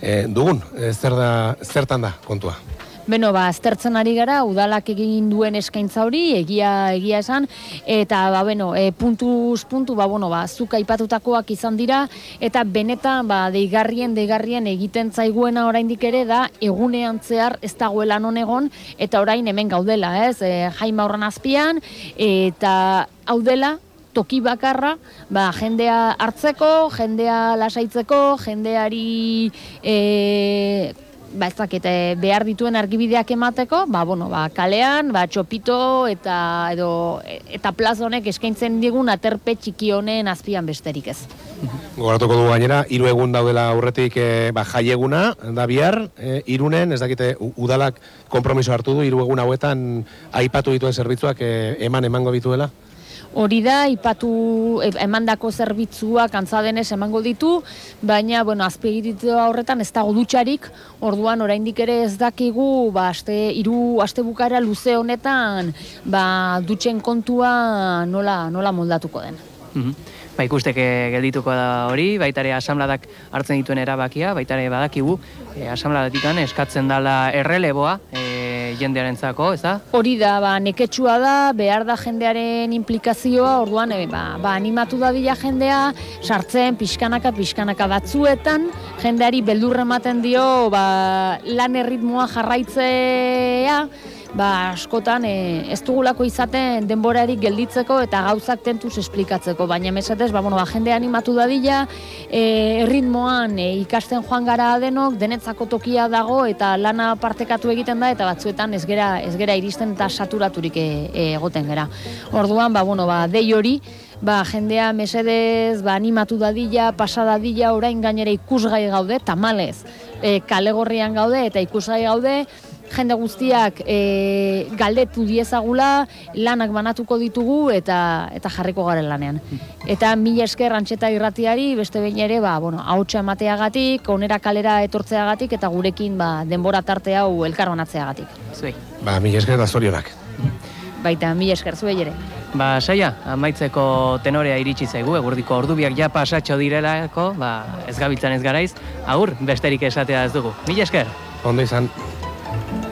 e, dugun, e, zer da, zertan da kontua. Beno, ba, aztertzen ari gara, udalak egin duen eskaintza hori, egia egia esan, eta, ba, bueno, e, puntuz puntu, ba, bueno, ba, zuk aipatutakoak izan dira, eta benetan, ba, deigarrien, deigarrien egiten zaiguena oraindik ere da, egunean zehar ez dagoela non egon, eta orain hemen gaudela, ez, e, jaima horren azpian, eta hau dela, toki bakarra, ba, jendea hartzeko, jendea lasaitzeko, jendeari e, ba, ez dakit, e, behar dituen argibideak emateko, ba, bueno, ba, kalean, ba, txopito eta edo eta plaza honek eskaintzen digun aterpe txiki honen azpian besterik ez. Gogoratuko dugu gainera, hiru egun daudela aurretik e, ba, jaieguna, da bihar, e, irunen, ez dakite, udalak konpromiso hartu du, hiru egun hauetan aipatu dituen zerbitzuak e, eman emango dituela? Hori da, ipatu e, emandako zerbitzuak antza denez emango ditu, baina, bueno, azpiegitu horretan ez dago dutxarik, orduan oraindik ere ez dakigu, ba, aste, iru aste bukara luze honetan, ba, dutxen kontua nola, nola moldatuko den. Mhm. Ba, ikusteke geldituko da hori, baita ere asamladak hartzen dituen erabakia, baita ere badakigu, e, asamladatikan eskatzen dala erreleboa e, jendearentzako, ez da? Hori da, ba, neketsua da, behar da jendearen implikazioa, orduan, e, ba, ba, animatu dadila jendea, sartzen pixkanaka, pixkanaka batzuetan, jendeari beldurra ematen dio, ba, lan erritmoa jarraitzea, ba, askotan e, ez dugulako izaten denborarik gelditzeko eta gauzak tentuz esplikatzeko, baina mesatez, ba, bueno, ba, jende animatu dadila, e, erritmoan e, ikasten joan gara denok, denetzako tokia dago eta lana partekatu egiten da eta batzuetan ez gera, ez gera iristen eta saturaturik e, e, egoten gera. Orduan, ba, bueno, ba, dei hori, ba, jendea mesedez, ba, animatu dadila, pasadadila, orain gainera ikusgai gaude, tamalez, e, kalegorrian gaude eta ikusgai gaude, jende guztiak e, galdetu diezagula, lanak banatuko ditugu eta eta jarriko garen lanean. Eta mila esker antxeta irratiari, beste behin ere, ba, bueno, ahotsa emateagatik, onera kalera etortzeagatik eta gurekin ba, denbora tarte hau elkar banatzeagatik. Zuei. Ba, mila esker da zorionak. Baita mila esker zuei ere. Ba, saia, amaitzeko tenorea iritsi zaigu, egurdiko ordubiak ja pasatxo direlako, ba, ez gabiltzan ez garaiz, agur, besterik esatea ez dugu. Mila esker! Ondo izan. Thank you.